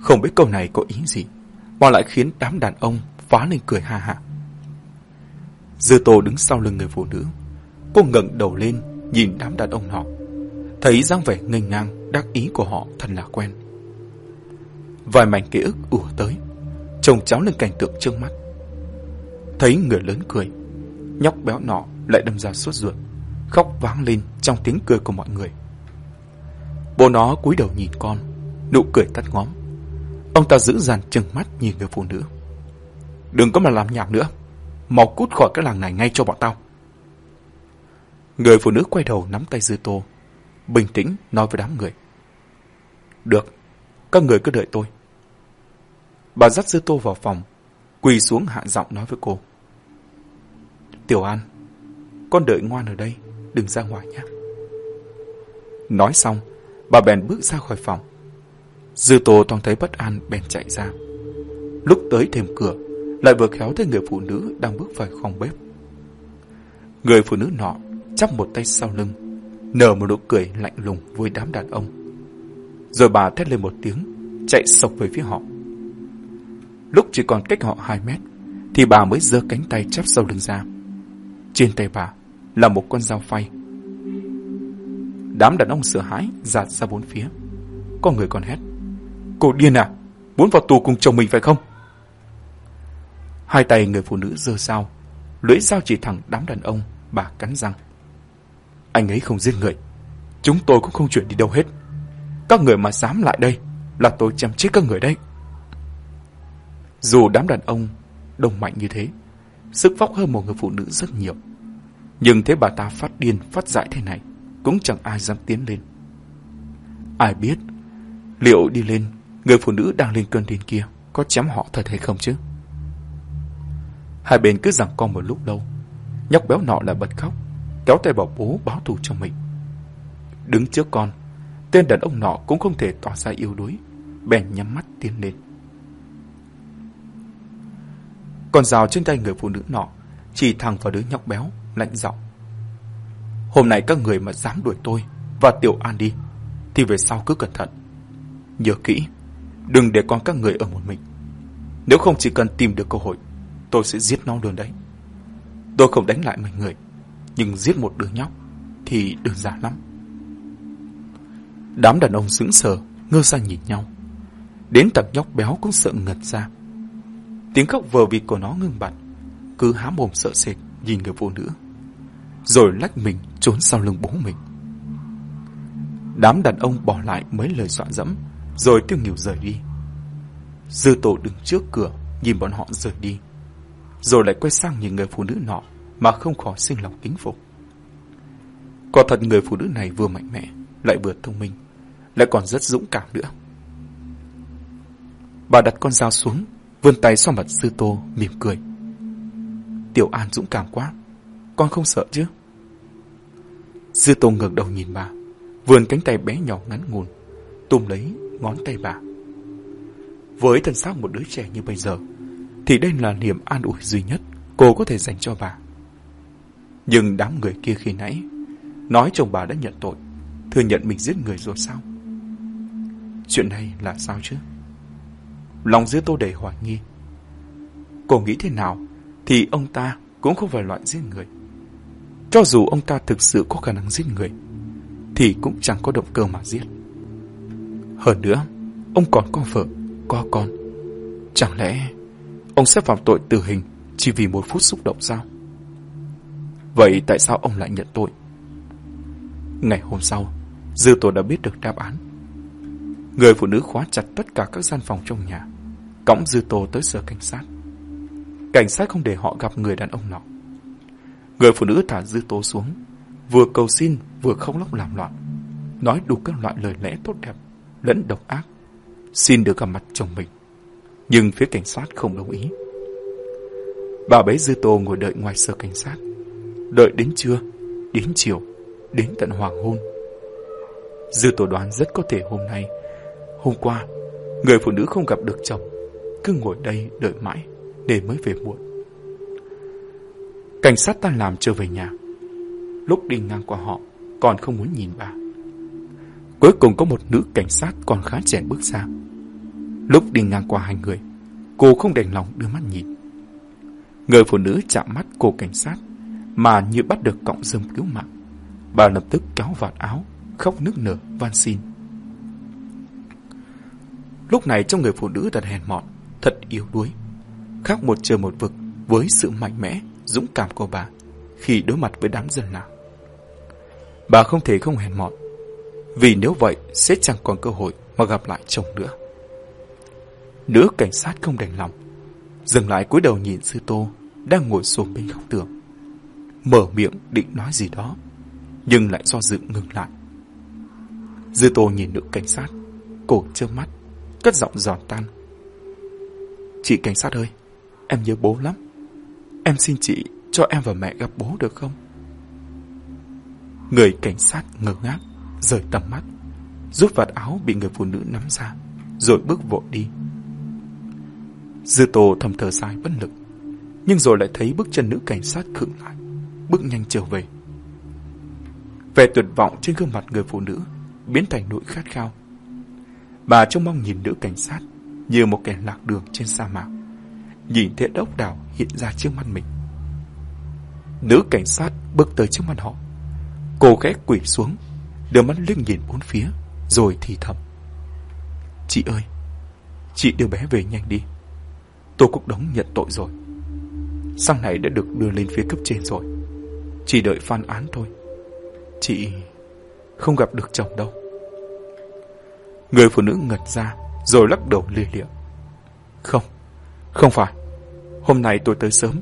Không biết câu này có ý gì, mà lại khiến đám đàn ông phá lên cười ha ha. Dư Tô đứng sau lưng người phụ nữ. Cô ngẩng đầu lên, nhìn đám đàn ông họ. Thấy dáng vẻ ngây ngang, đắc ý của họ thật là quen. Vài mảnh ký ức ùa tới, chồng cháu lên cảnh tượng trước mắt. Thấy người lớn cười, nhóc béo nọ lại đâm ra suốt ruột, khóc vang lên trong tiếng cười của mọi người. Bố nó cúi đầu nhìn con, nụ cười tắt ngóm. Ông ta giữ dàn chừng mắt nhìn người phụ nữ. Đừng có mà làm nhảm nữa, mau cút khỏi cái làng này ngay cho bọn tao. Người phụ nữ quay đầu nắm tay Dư Tô, bình tĩnh nói với đám người. Được, các người cứ đợi tôi. Bà dắt Dư Tô vào phòng, quỳ xuống hạ giọng nói với cô. Tiểu An, con đợi ngoan ở đây, đừng ra ngoài nhé. Nói xong, bà bèn bước ra khỏi phòng. Dư Tô toàn thấy bất an bèn chạy ra. Lúc tới thêm cửa, lại vừa khéo thấy người phụ nữ đang bước vào phòng bếp. Người phụ nữ nọ chắp một tay sau lưng, nở một nụ cười lạnh lùng với đám đàn ông. Rồi bà thét lên một tiếng, chạy sộc về phía họ. Lúc chỉ còn cách họ 2 mét, thì bà mới giơ cánh tay chắp sau lưng ra. Trên tay bà là một con dao phay. Đám đàn ông sợ hãi giạt ra bốn phía. Có người còn hét. Cô điên à? Muốn vào tù cùng chồng mình phải không? Hai tay người phụ nữ giơ dao, lưỡi dao chỉ thẳng đám đàn ông, bà cắn răng. Anh ấy không giết người, chúng tôi cũng không chuyển đi đâu hết. Các người mà dám lại đây là tôi chém chết các người đấy. Dù đám đàn ông đông mạnh như thế, sức vóc hơn một người phụ nữ rất nhiều. Nhưng thế bà ta phát điên, phát dại thế này, cũng chẳng ai dám tiến lên. Ai biết, liệu đi lên, người phụ nữ đang lên cơn điên kia có chém họ thật hay không chứ? Hai bên cứ giằng con một lúc lâu, nhóc béo nọ lại bật khóc, kéo tay bảo bố báo thù cho mình. Đứng trước con, tên đàn ông nọ cũng không thể tỏ ra yếu đuối, bèn nhắm mắt tiến lên. Con rào trên tay người phụ nữ nọ chỉ thẳng vào đứa nhóc béo, lạnh giọng. Hôm nay các người mà dám đuổi tôi và Tiểu An đi, thì về sau cứ cẩn thận. Nhớ kỹ, đừng để con các người ở một mình. Nếu không chỉ cần tìm được cơ hội, tôi sẽ giết nó luôn đấy. Tôi không đánh lại mình người, nhưng giết một đứa nhóc thì đơn giản lắm. Đám đàn ông sững sờ, ngơ ra nhìn nhau. Đến tận nhóc béo cũng sợ ngật ra. Tiếng khóc vờ vịt của nó ngưng bặt, cứ há mồm sợ sệt nhìn người phụ nữ. Rồi lách mình trốn sau lưng bố mình. Đám đàn ông bỏ lại mấy lời dọa dẫm, rồi tiêu nghỉu rời đi. Dư tổ đứng trước cửa, nhìn bọn họ rời đi. Rồi lại quay sang nhìn người phụ nữ nọ, mà không khỏi sinh lòng kính phục. Quả thật người phụ nữ này vừa mạnh mẽ, lại vừa thông minh, lại còn rất dũng cảm nữa. Bà đặt con dao xuống, vươn tay xoa mặt sư tô, mỉm cười. Tiểu An dũng cảm quá, con không sợ chứ? Sư tô ngược đầu nhìn bà, vươn cánh tay bé nhỏ ngắn ngùn, tôm lấy ngón tay bà. Với thân xác một đứa trẻ như bây giờ, thì đây là niềm an ủi duy nhất cô có thể dành cho bà. Nhưng đám người kia khi nãy nói chồng bà đã nhận tội, thừa nhận mình giết người rồi sao? Chuyện này là sao chứ? Lòng dư tô đầy hoài nghi. Cô nghĩ thế nào thì ông ta cũng không phải loại giết người. Cho dù ông ta thực sự có khả năng giết người, thì cũng chẳng có động cơ mà giết. Hơn nữa, ông còn có vợ, có con. Chẳng lẽ ông sẽ phạm tội tử hình chỉ vì một phút xúc động sao? Vậy tại sao ông lại nhận tội? Ngày hôm sau, Dư Tổ đã biết được đáp án. Người phụ nữ khóa chặt tất cả các gian phòng trong nhà, cõng Dư Tô tới sở cảnh sát. Cảnh sát không để họ gặp người đàn ông nọ. Người phụ nữ thả Dư Tô xuống, vừa cầu xin vừa không lóc làm loạn, nói đủ các loại lời lẽ tốt đẹp, lẫn độc ác, xin được gặp mặt chồng mình. Nhưng phía cảnh sát không đồng ý. Bà bấy Dư Tô ngồi đợi ngoài sở cảnh sát. Đợi đến trưa, đến chiều, đến tận hoàng hôn. Dư tổ đoán rất có thể hôm nay, hôm qua, người phụ nữ không gặp được chồng, cứ ngồi đây đợi mãi để mới về muộn. Cảnh sát ta làm trở về nhà. Lúc đi ngang qua họ, còn không muốn nhìn bà. Cuối cùng có một nữ cảnh sát còn khá trẻ bước ra. Lúc đi ngang qua hai người, cô không đành lòng đưa mắt nhìn. Người phụ nữ chạm mắt cô cảnh sát, mà như bắt được cọng rơm cứu mạng. Bà lập tức kéo vạt áo, khóc nức nở, van xin. Lúc này trong người phụ nữ thật hèn mọn, thật yếu đuối. Khác một trời một vực với sự mạnh mẽ, dũng cảm của bà khi đối mặt với đám dân nào. Bà không thể không hèn mọn, vì nếu vậy sẽ chẳng còn cơ hội mà gặp lại chồng nữa. Nữ cảnh sát không đành lòng, dừng lại cúi đầu nhìn sư tô đang ngồi xuống bên góc tường. Mở miệng định nói gì đó, nhưng lại do dự ngừng lại. Dư Tô nhìn nữ cảnh sát, cổ trơ mắt, cất giọng giòn tan. Chị cảnh sát ơi, em nhớ bố lắm. Em xin chị cho em và mẹ gặp bố được không? Người cảnh sát ngơ ngác, rời tầm mắt, rút vạt áo bị người phụ nữ nắm ra, rồi bước vội đi. Dư Tô thầm thở dài bất lực, nhưng rồi lại thấy bước chân nữ cảnh sát khựng lại, bước nhanh trở về. Vẻ tuyệt vọng trên gương mặt người phụ nữ biến thành nỗi khát khao. Bà trông mong nhìn nữ cảnh sát như một kẻ lạc đường trên sa mạc, nhìn thấy đốc đảo hiện ra trước mắt mình. Nữ cảnh sát bước tới trước mặt họ, cô khẽ quỳ xuống, đưa mắt liếc nhìn bốn phía, rồi thì thầm. Chị ơi, chị đưa bé về nhanh đi. Tôi cũng đóng nhận tội rồi. Sang này đã được đưa lên phía cấp trên rồi. Chỉ đợi phán án thôi. Chị không gặp được chồng đâu. Người phụ nữ ngật ra, rồi lắc đầu lia lịa. Không, không phải. Hôm nay tôi tới sớm.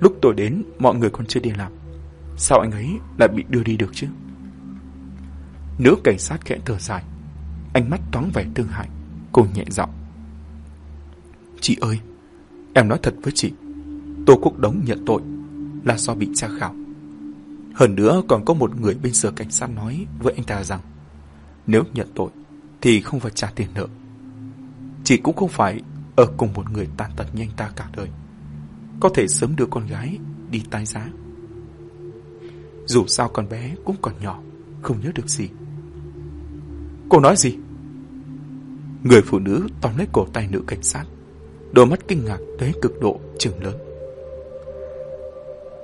Lúc tôi đến, mọi người còn chưa đi làm. Sao anh ấy lại bị đưa đi được chứ? Nữ cảnh sát khẽ thở dài. Ánh mắt toáng vẻ thương hại. Cô nhẹ giọng. Chị ơi, em nói thật với chị. Tô Quốc Đống nhận tội là do bị tra khảo. Hơn nữa còn có một người bên sở cảnh sát nói với anh ta rằng nếu nhận tội thì không phải trả tiền nợ. Chị cũng không phải ở cùng một người tàn tật như anh ta cả đời. Có thể sớm đưa con gái đi tái giá. Dù sao con bé cũng còn nhỏ, không nhớ được gì. Cô nói gì? Người phụ nữ tóm lấy cổ tay nữ cảnh sát, đôi mắt kinh ngạc tới cực độ trừng lớn.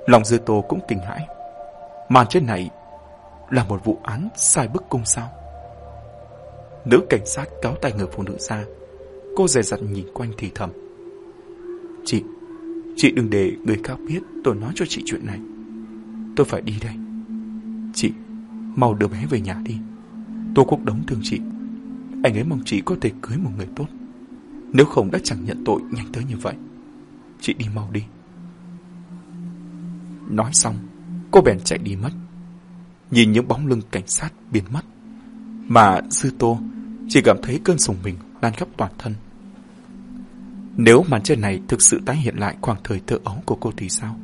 Lòng dư tô cũng kinh hãi. Màn trên này là một vụ án sai bức cung sao? Nữ cảnh sát kéo tay người phụ nữ ra. Cô dè dặt nhìn quanh thì thầm. Chị, chị đừng để người khác biết tôi nói cho chị chuyện này. Tôi phải đi đây. Chị, mau đưa bé về nhà đi. tôi cũng Đống thương chị. Anh ấy mong chị có thể cưới một người tốt. Nếu không đã chẳng nhận tội nhanh tới như vậy. Chị đi mau đi. Nói xong, cô bèn chạy đi mất. Nhìn những bóng lưng cảnh sát biến mất. Mà Dư Tô chỉ cảm thấy cơn sùng mình lan khắp toàn thân. Nếu màn chơi này thực sự tái hiện lại khoảng thời thơ ấu của cô thì sao?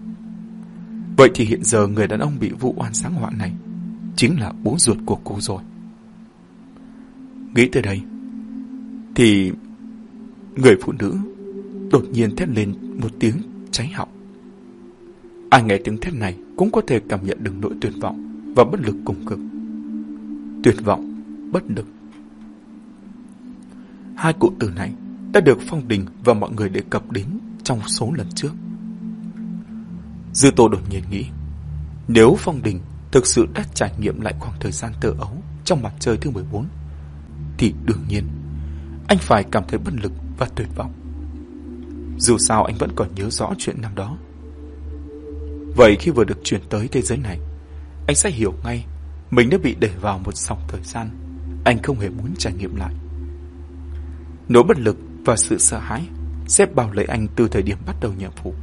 Vậy thì hiện giờ người đàn ông bị vụ oan sáng họa này chính là bố ruột của cô rồi. Nghĩ tới đây, thì người phụ nữ đột nhiên thét lên một tiếng cháy họng. Ai nghe tiếng thét này cũng có thể cảm nhận được nỗi tuyệt vọng và bất lực cùng cực. Tuyệt vọng, bất lực. Hai cụ từ này đã được Phong Đình và mọi người đề cập đến trong số lần trước. Dư Tô đột nhiên nghĩ, nếu Phong Đình thực sự đã trải nghiệm lại khoảng thời gian tơ ấu trong mặt trời thứ 14, thì đương nhiên anh phải cảm thấy bất lực và tuyệt vọng. Dù sao anh vẫn còn nhớ rõ chuyện năm đó. Vậy khi vừa được chuyển tới thế giới này, anh sẽ hiểu ngay mình đã bị đẩy vào một dòng thời gian anh không hề muốn trải nghiệm lại. Nỗi bất lực và sự sợ hãi sẽ bao lấy anh từ thời điểm bắt đầu nhiệm vụ.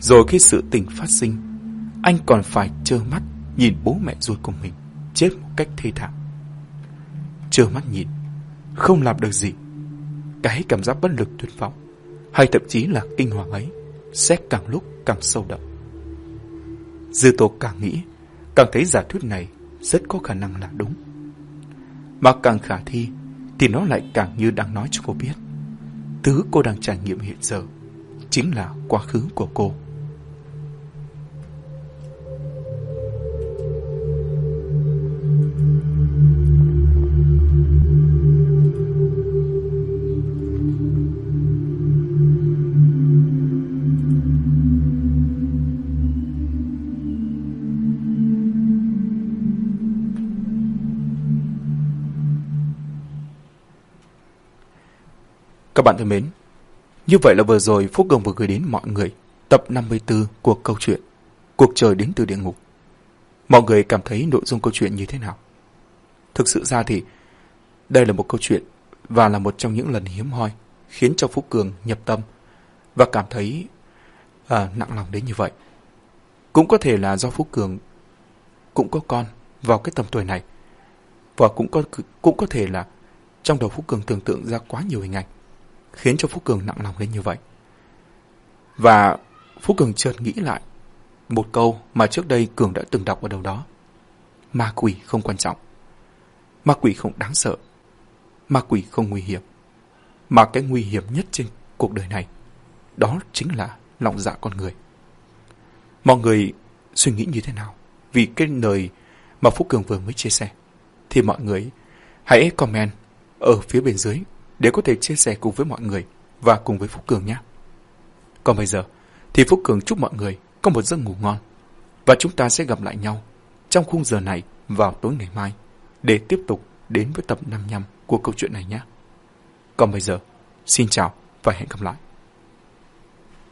Rồi khi sự tình phát sinh, anh còn phải trơ mắt nhìn bố mẹ ruột của mình chết một cách thê thảm. Trơ mắt nhìn, không làm được gì. Cái cảm giác bất lực tuyệt vọng, hay thậm chí là kinh hoàng ấy, sẽ càng lúc càng sâu đậm. Dư Tô càng nghĩ, càng thấy giả thuyết này rất có khả năng là đúng. Mà càng khả thi, thì nó lại càng như đang nói cho cô biết. Thứ cô đang trải nghiệm hiện giờ chính là quá khứ của cô. Các bạn thân mến, như vậy là vừa rồi Phúc Cường vừa gửi đến mọi người tập 54 của câu chuyện Cuộc trời đến từ địa ngục. Mọi người cảm thấy nội dung câu chuyện như thế nào? Thực sự ra thì đây là một câu chuyện và là một trong những lần hiếm hoi khiến cho Phúc Cường nhập tâm và cảm thấy à, nặng lòng đến như vậy. Cũng có thể là do Phúc Cường cũng có con vào cái tầm tuổi này. Và cũng có cũng có thể là trong đầu Phúc Cường tưởng tượng ra quá nhiều hình ảnh, khiến cho Phúc Cường nặng lòng lên như vậy. Và Phúc Cường chợt nghĩ lại một câu mà trước đây Cường đã từng đọc ở đâu đó. Ma quỷ không quan trọng. Ma quỷ không đáng sợ. Ma quỷ không nguy hiểm. Mà cái nguy hiểm nhất trên cuộc đời này, đó chính là lòng dạ con người. Mọi người suy nghĩ như thế nào? Vì cái lời mà Phúc Cường vừa mới chia sẻ, thì mọi người hãy comment ở phía bên dưới để có thể chia sẻ cùng với mọi người và cùng với Phúc Cường nhé. Còn bây giờ thì Phúc Cường chúc mọi người có một giấc ngủ ngon và chúng ta sẽ gặp lại nhau trong khung giờ này vào tối ngày mai để tiếp tục đến với tập 55 của câu chuyện này nhé. Còn bây giờ, xin chào và hẹn gặp lại.